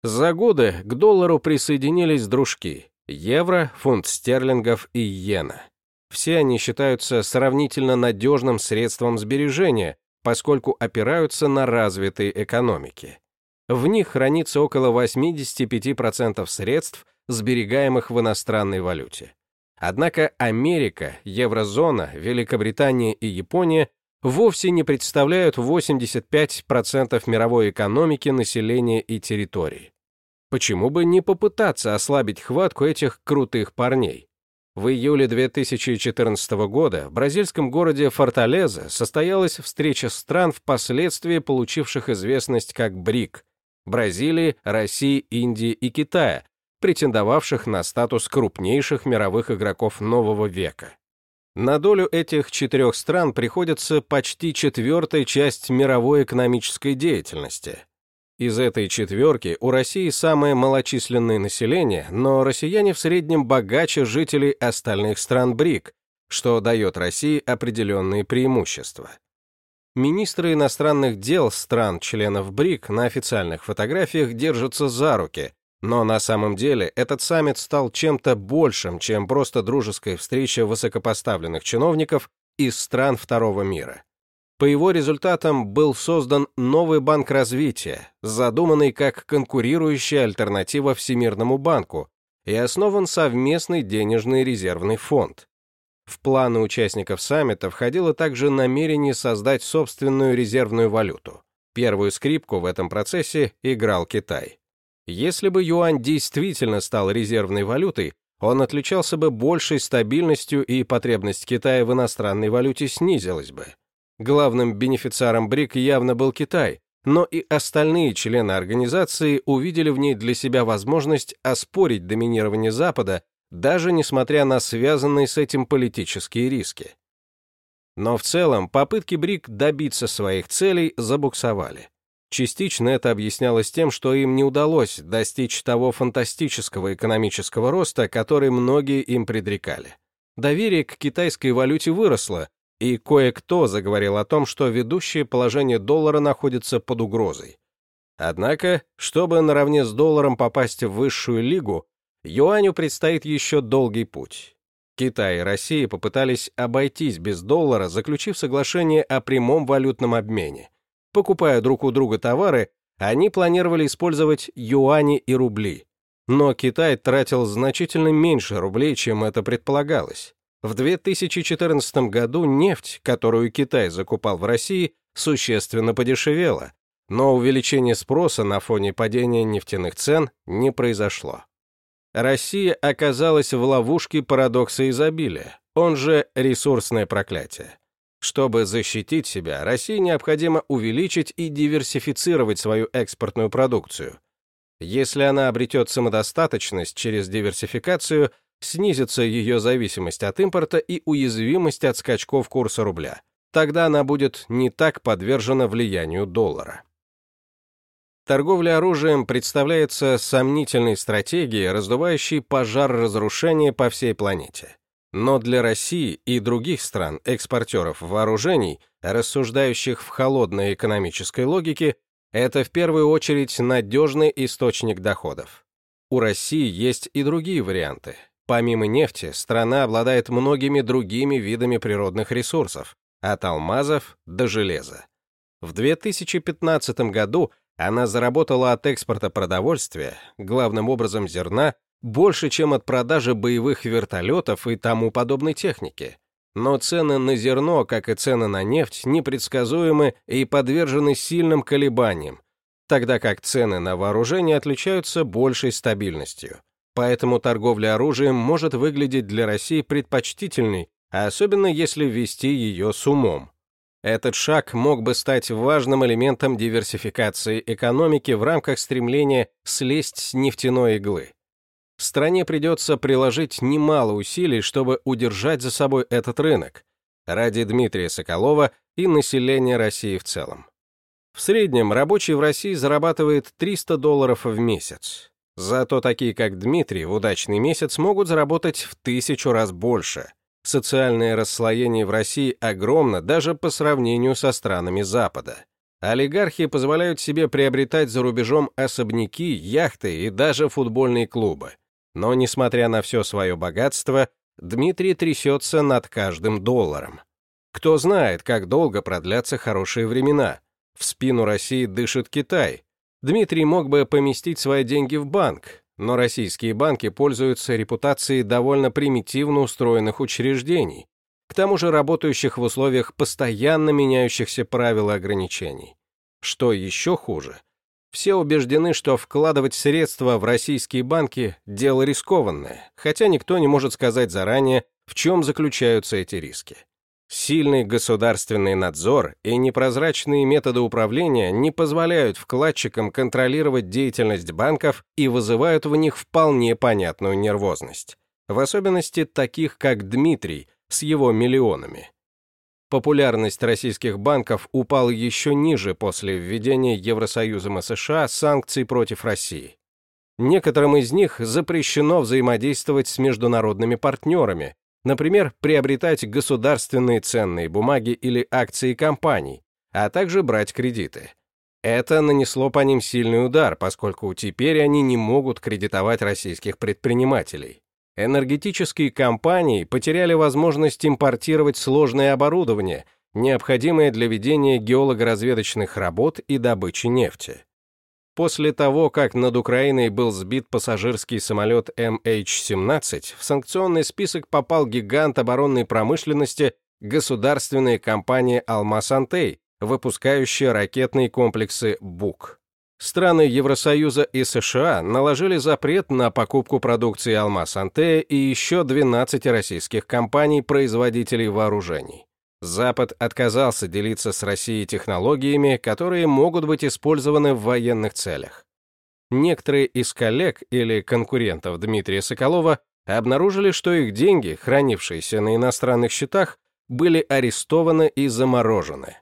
S1: За годы к доллару присоединились дружки – евро, фунт стерлингов и иена. Все они считаются сравнительно надежным средством сбережения, поскольку опираются на развитые экономики. В них хранится около 85% средств, сберегаемых в иностранной валюте. Однако Америка, еврозона, Великобритания и Япония вовсе не представляют 85% мировой экономики, населения и территорий. Почему бы не попытаться ослабить хватку этих крутых парней? В июле 2014 года в бразильском городе Форталеза состоялась встреча стран, впоследствии получивших известность как БРИК – Бразилии, России, Индии и Китая, претендовавших на статус крупнейших мировых игроков нового века. На долю этих четырех стран приходится почти четвертая часть мировой экономической деятельности. Из этой четверки у России самое малочисленное население, но россияне в среднем богаче жителей остальных стран БРИК, что дает России определенные преимущества. Министры иностранных дел стран-членов БРИК на официальных фотографиях держатся за руки, но на самом деле этот саммит стал чем-то большим, чем просто дружеская встреча высокопоставленных чиновников из стран второго мира. По его результатам был создан новый банк развития, задуманный как конкурирующая альтернатива Всемирному банку, и основан совместный денежный резервный фонд. В планы участников саммита входило также намерение создать собственную резервную валюту. Первую скрипку в этом процессе играл Китай. Если бы юань действительно стал резервной валютой, он отличался бы большей стабильностью и потребность Китая в иностранной валюте снизилась бы. Главным бенефициаром БРИК явно был Китай, но и остальные члены организации увидели в ней для себя возможность оспорить доминирование Запада, даже несмотря на связанные с этим политические риски. Но в целом попытки БРИК добиться своих целей забуксовали. Частично это объяснялось тем, что им не удалось достичь того фантастического экономического роста, который многие им предрекали. Доверие к китайской валюте выросло, и кое-кто заговорил о том, что ведущее положение доллара находится под угрозой. Однако, чтобы наравне с долларом попасть в высшую лигу, юаню предстоит еще долгий путь. Китай и Россия попытались обойтись без доллара, заключив соглашение о прямом валютном обмене. Покупая друг у друга товары, они планировали использовать юани и рубли. Но Китай тратил значительно меньше рублей, чем это предполагалось. В 2014 году нефть, которую Китай закупал в России, существенно подешевела, но увеличение спроса на фоне падения нефтяных цен не произошло. Россия оказалась в ловушке парадокса изобилия, он же ресурсное проклятие. Чтобы защитить себя, России необходимо увеличить и диверсифицировать свою экспортную продукцию. Если она обретет самодостаточность через диверсификацию, снизится ее зависимость от импорта и уязвимость от скачков курса рубля. Тогда она будет не так подвержена влиянию доллара. Торговля оружием представляется сомнительной стратегией, раздувающей пожар разрушения по всей планете. Но для России и других стран, экспортеров вооружений, рассуждающих в холодной экономической логике, это в первую очередь надежный источник доходов. У России есть и другие варианты. Помимо нефти, страна обладает многими другими видами природных ресурсов, от алмазов до железа. В 2015 году она заработала от экспорта продовольствия, главным образом зерна, больше, чем от продажи боевых вертолетов и тому подобной техники. Но цены на зерно, как и цены на нефть, непредсказуемы и подвержены сильным колебаниям, тогда как цены на вооружение отличаются большей стабильностью. Поэтому торговля оружием может выглядеть для России предпочтительной, особенно если вести ее с умом. Этот шаг мог бы стать важным элементом диверсификации экономики в рамках стремления слезть с нефтяной иглы. Стране придется приложить немало усилий, чтобы удержать за собой этот рынок, ради Дмитрия Соколова и населения России в целом. В среднем рабочий в России зарабатывает 300 долларов в месяц. Зато такие, как Дмитрий, в удачный месяц могут заработать в тысячу раз больше. Социальное расслоение в России огромно даже по сравнению со странами Запада. Олигархи позволяют себе приобретать за рубежом особняки, яхты и даже футбольные клубы. Но, несмотря на все свое богатство, Дмитрий трясется над каждым долларом. Кто знает, как долго продлятся хорошие времена. В спину России дышит Китай, Дмитрий мог бы поместить свои деньги в банк, но российские банки пользуются репутацией довольно примитивно устроенных учреждений, к тому же работающих в условиях постоянно меняющихся правил и ограничений. Что еще хуже, все убеждены, что вкладывать средства в российские банки – дело рискованное, хотя никто не может сказать заранее, в чем заключаются эти риски. Сильный государственный надзор и непрозрачные методы управления не позволяют вкладчикам контролировать деятельность банков и вызывают в них вполне понятную нервозность. В особенности таких, как Дмитрий, с его миллионами. Популярность российских банков упала еще ниже после введения Евросоюзом и США санкций против России. Некоторым из них запрещено взаимодействовать с международными партнерами, например, приобретать государственные ценные бумаги или акции компаний, а также брать кредиты. Это нанесло по ним сильный удар, поскольку теперь они не могут кредитовать российских предпринимателей. Энергетические компании потеряли возможность импортировать сложное оборудование, необходимое для ведения геолого-разведочных работ и добычи нефти. После того, как над Украиной был сбит пассажирский самолет MH17, в санкционный список попал гигант оборонной промышленности государственная компания «Алмаз-Антей», выпускающая ракетные комплексы «Бук». Страны Евросоюза и США наложили запрет на покупку продукции «Алмаз-Антея» и еще 12 российских компаний-производителей вооружений. Запад отказался делиться с Россией технологиями, которые могут быть использованы в военных целях. Некоторые из коллег или конкурентов Дмитрия Соколова обнаружили, что их деньги, хранившиеся на иностранных счетах, были арестованы и заморожены.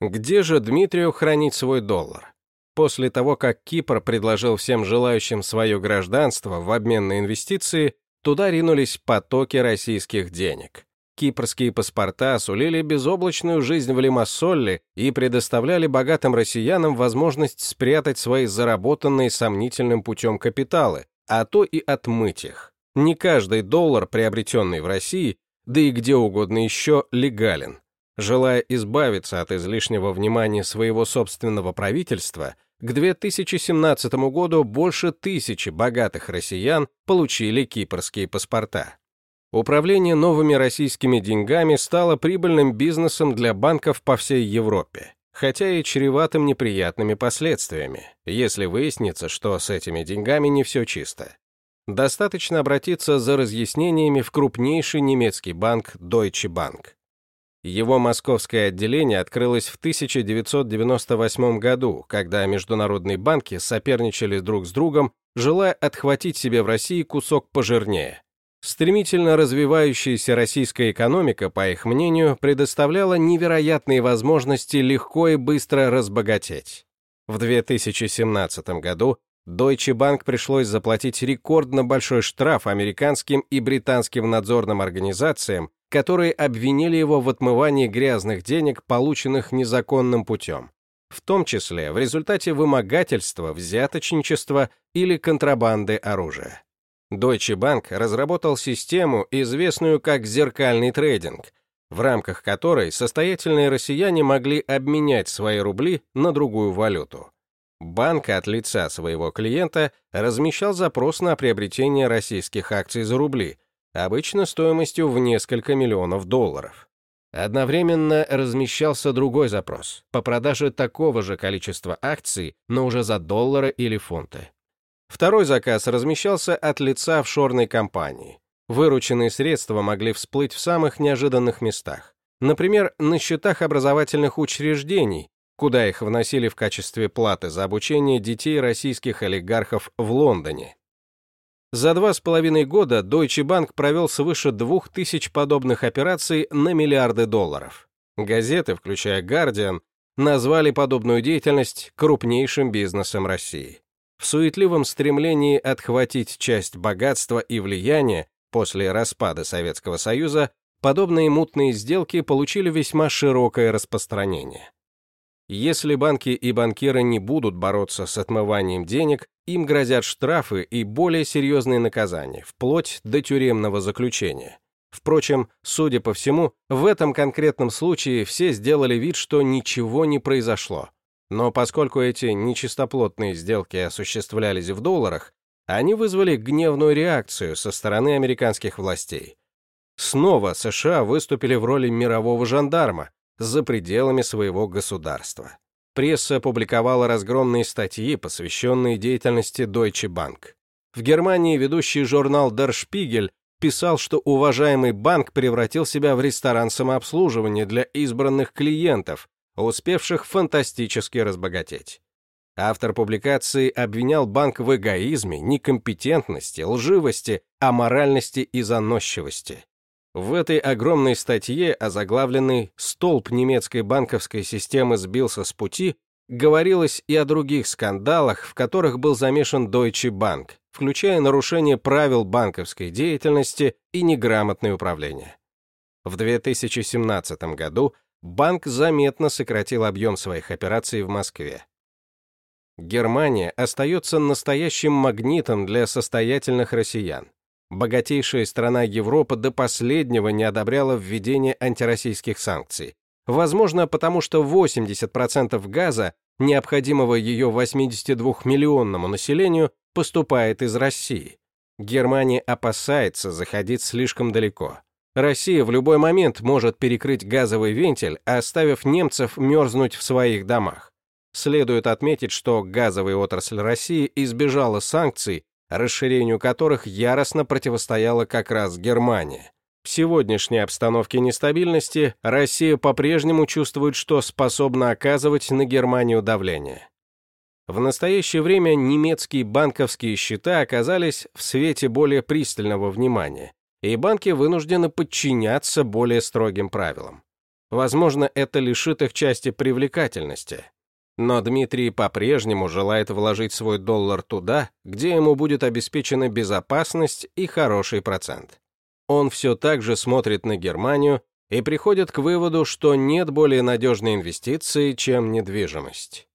S1: Где же Дмитрию хранить свой доллар? После того, как Кипр предложил всем желающим свое гражданство в обмен на инвестиции, туда ринулись потоки российских денег. Кипрские паспорта сулили безоблачную жизнь в Лимассолле и предоставляли богатым россиянам возможность спрятать свои заработанные сомнительным путем капиталы, а то и отмыть их. Не каждый доллар, приобретенный в России, да и где угодно еще, легален. Желая избавиться от излишнего внимания своего собственного правительства, к 2017 году больше тысячи богатых россиян получили кипрские паспорта. Управление новыми российскими деньгами стало прибыльным бизнесом для банков по всей Европе, хотя и чреватым неприятными последствиями, если выяснится, что с этими деньгами не все чисто. Достаточно обратиться за разъяснениями в крупнейший немецкий банк Deutsche Bank. Его московское отделение открылось в 1998 году, когда международные банки соперничали друг с другом, желая отхватить себе в России кусок пожирнее. Стремительно развивающаяся российская экономика, по их мнению, предоставляла невероятные возможности легко и быстро разбогатеть. В 2017 году Deutsche Bank пришлось заплатить рекордно большой штраф американским и британским надзорным организациям которые обвинили его в отмывании грязных денег, полученных незаконным путем, в том числе в результате вымогательства, взяточничества или контрабанды оружия. Deutsche Bank разработал систему, известную как зеркальный трейдинг, в рамках которой состоятельные россияне могли обменять свои рубли на другую валюту. Банк от лица своего клиента размещал запрос на приобретение российских акций за рубли, обычно стоимостью в несколько миллионов долларов. Одновременно размещался другой запрос по продаже такого же количества акций, но уже за доллары или фунты. Второй заказ размещался от лица офшорной компании. Вырученные средства могли всплыть в самых неожиданных местах. Например, на счетах образовательных учреждений, куда их вносили в качестве платы за обучение детей российских олигархов в Лондоне. За два с половиной года Deutsche Bank провел свыше двух тысяч подобных операций на миллиарды долларов. Газеты, включая Guardian, назвали подобную деятельность крупнейшим бизнесом России. В суетливом стремлении отхватить часть богатства и влияния после распада Советского Союза подобные мутные сделки получили весьма широкое распространение. Если банки и банкиры не будут бороться с отмыванием денег, им грозят штрафы и более серьезные наказания, вплоть до тюремного заключения. Впрочем, судя по всему, в этом конкретном случае все сделали вид, что ничего не произошло. Но поскольку эти нечистоплотные сделки осуществлялись в долларах, они вызвали гневную реакцию со стороны американских властей. Снова США выступили в роли мирового жандарма, за пределами своего государства. Пресса публиковала разгромные статьи, посвященные деятельности Deutsche Bank. В Германии ведущий журнал Der Spiegel писал, что уважаемый банк превратил себя в ресторан самообслуживания для избранных клиентов, успевших фантастически разбогатеть. Автор публикации обвинял банк в эгоизме, некомпетентности, лживости, аморальности и заносчивости. В этой огромной статье, озаглавленной «Столб немецкой банковской системы сбился с пути», говорилось и о других скандалах, в которых был замешан Deutsche Bank, включая нарушение правил банковской деятельности и неграмотное управление. В 2017 году банк заметно сократил объем своих операций в Москве. Германия остается настоящим магнитом для состоятельных россиян. Богатейшая страна Европы до последнего не одобряла введение антироссийских санкций. Возможно, потому что 80% газа, необходимого ее 82-миллионному населению, поступает из России. Германия опасается заходить слишком далеко. Россия в любой момент может перекрыть газовый вентиль, оставив немцев мерзнуть в своих домах. Следует отметить, что газовая отрасль России избежала санкций, расширению которых яростно противостояла как раз Германия. В сегодняшней обстановке нестабильности Россия по-прежнему чувствует, что способна оказывать на Германию давление. В настоящее время немецкие банковские счета оказались в свете более пристального внимания, и банки вынуждены подчиняться более строгим правилам. Возможно, это лишит их части привлекательности, но Дмитрий по-прежнему желает вложить свой доллар туда, где ему будет обеспечена безопасность и хороший процент. Он все так же смотрит на Германию и приходит к выводу, что нет более надежной инвестиции, чем недвижимость.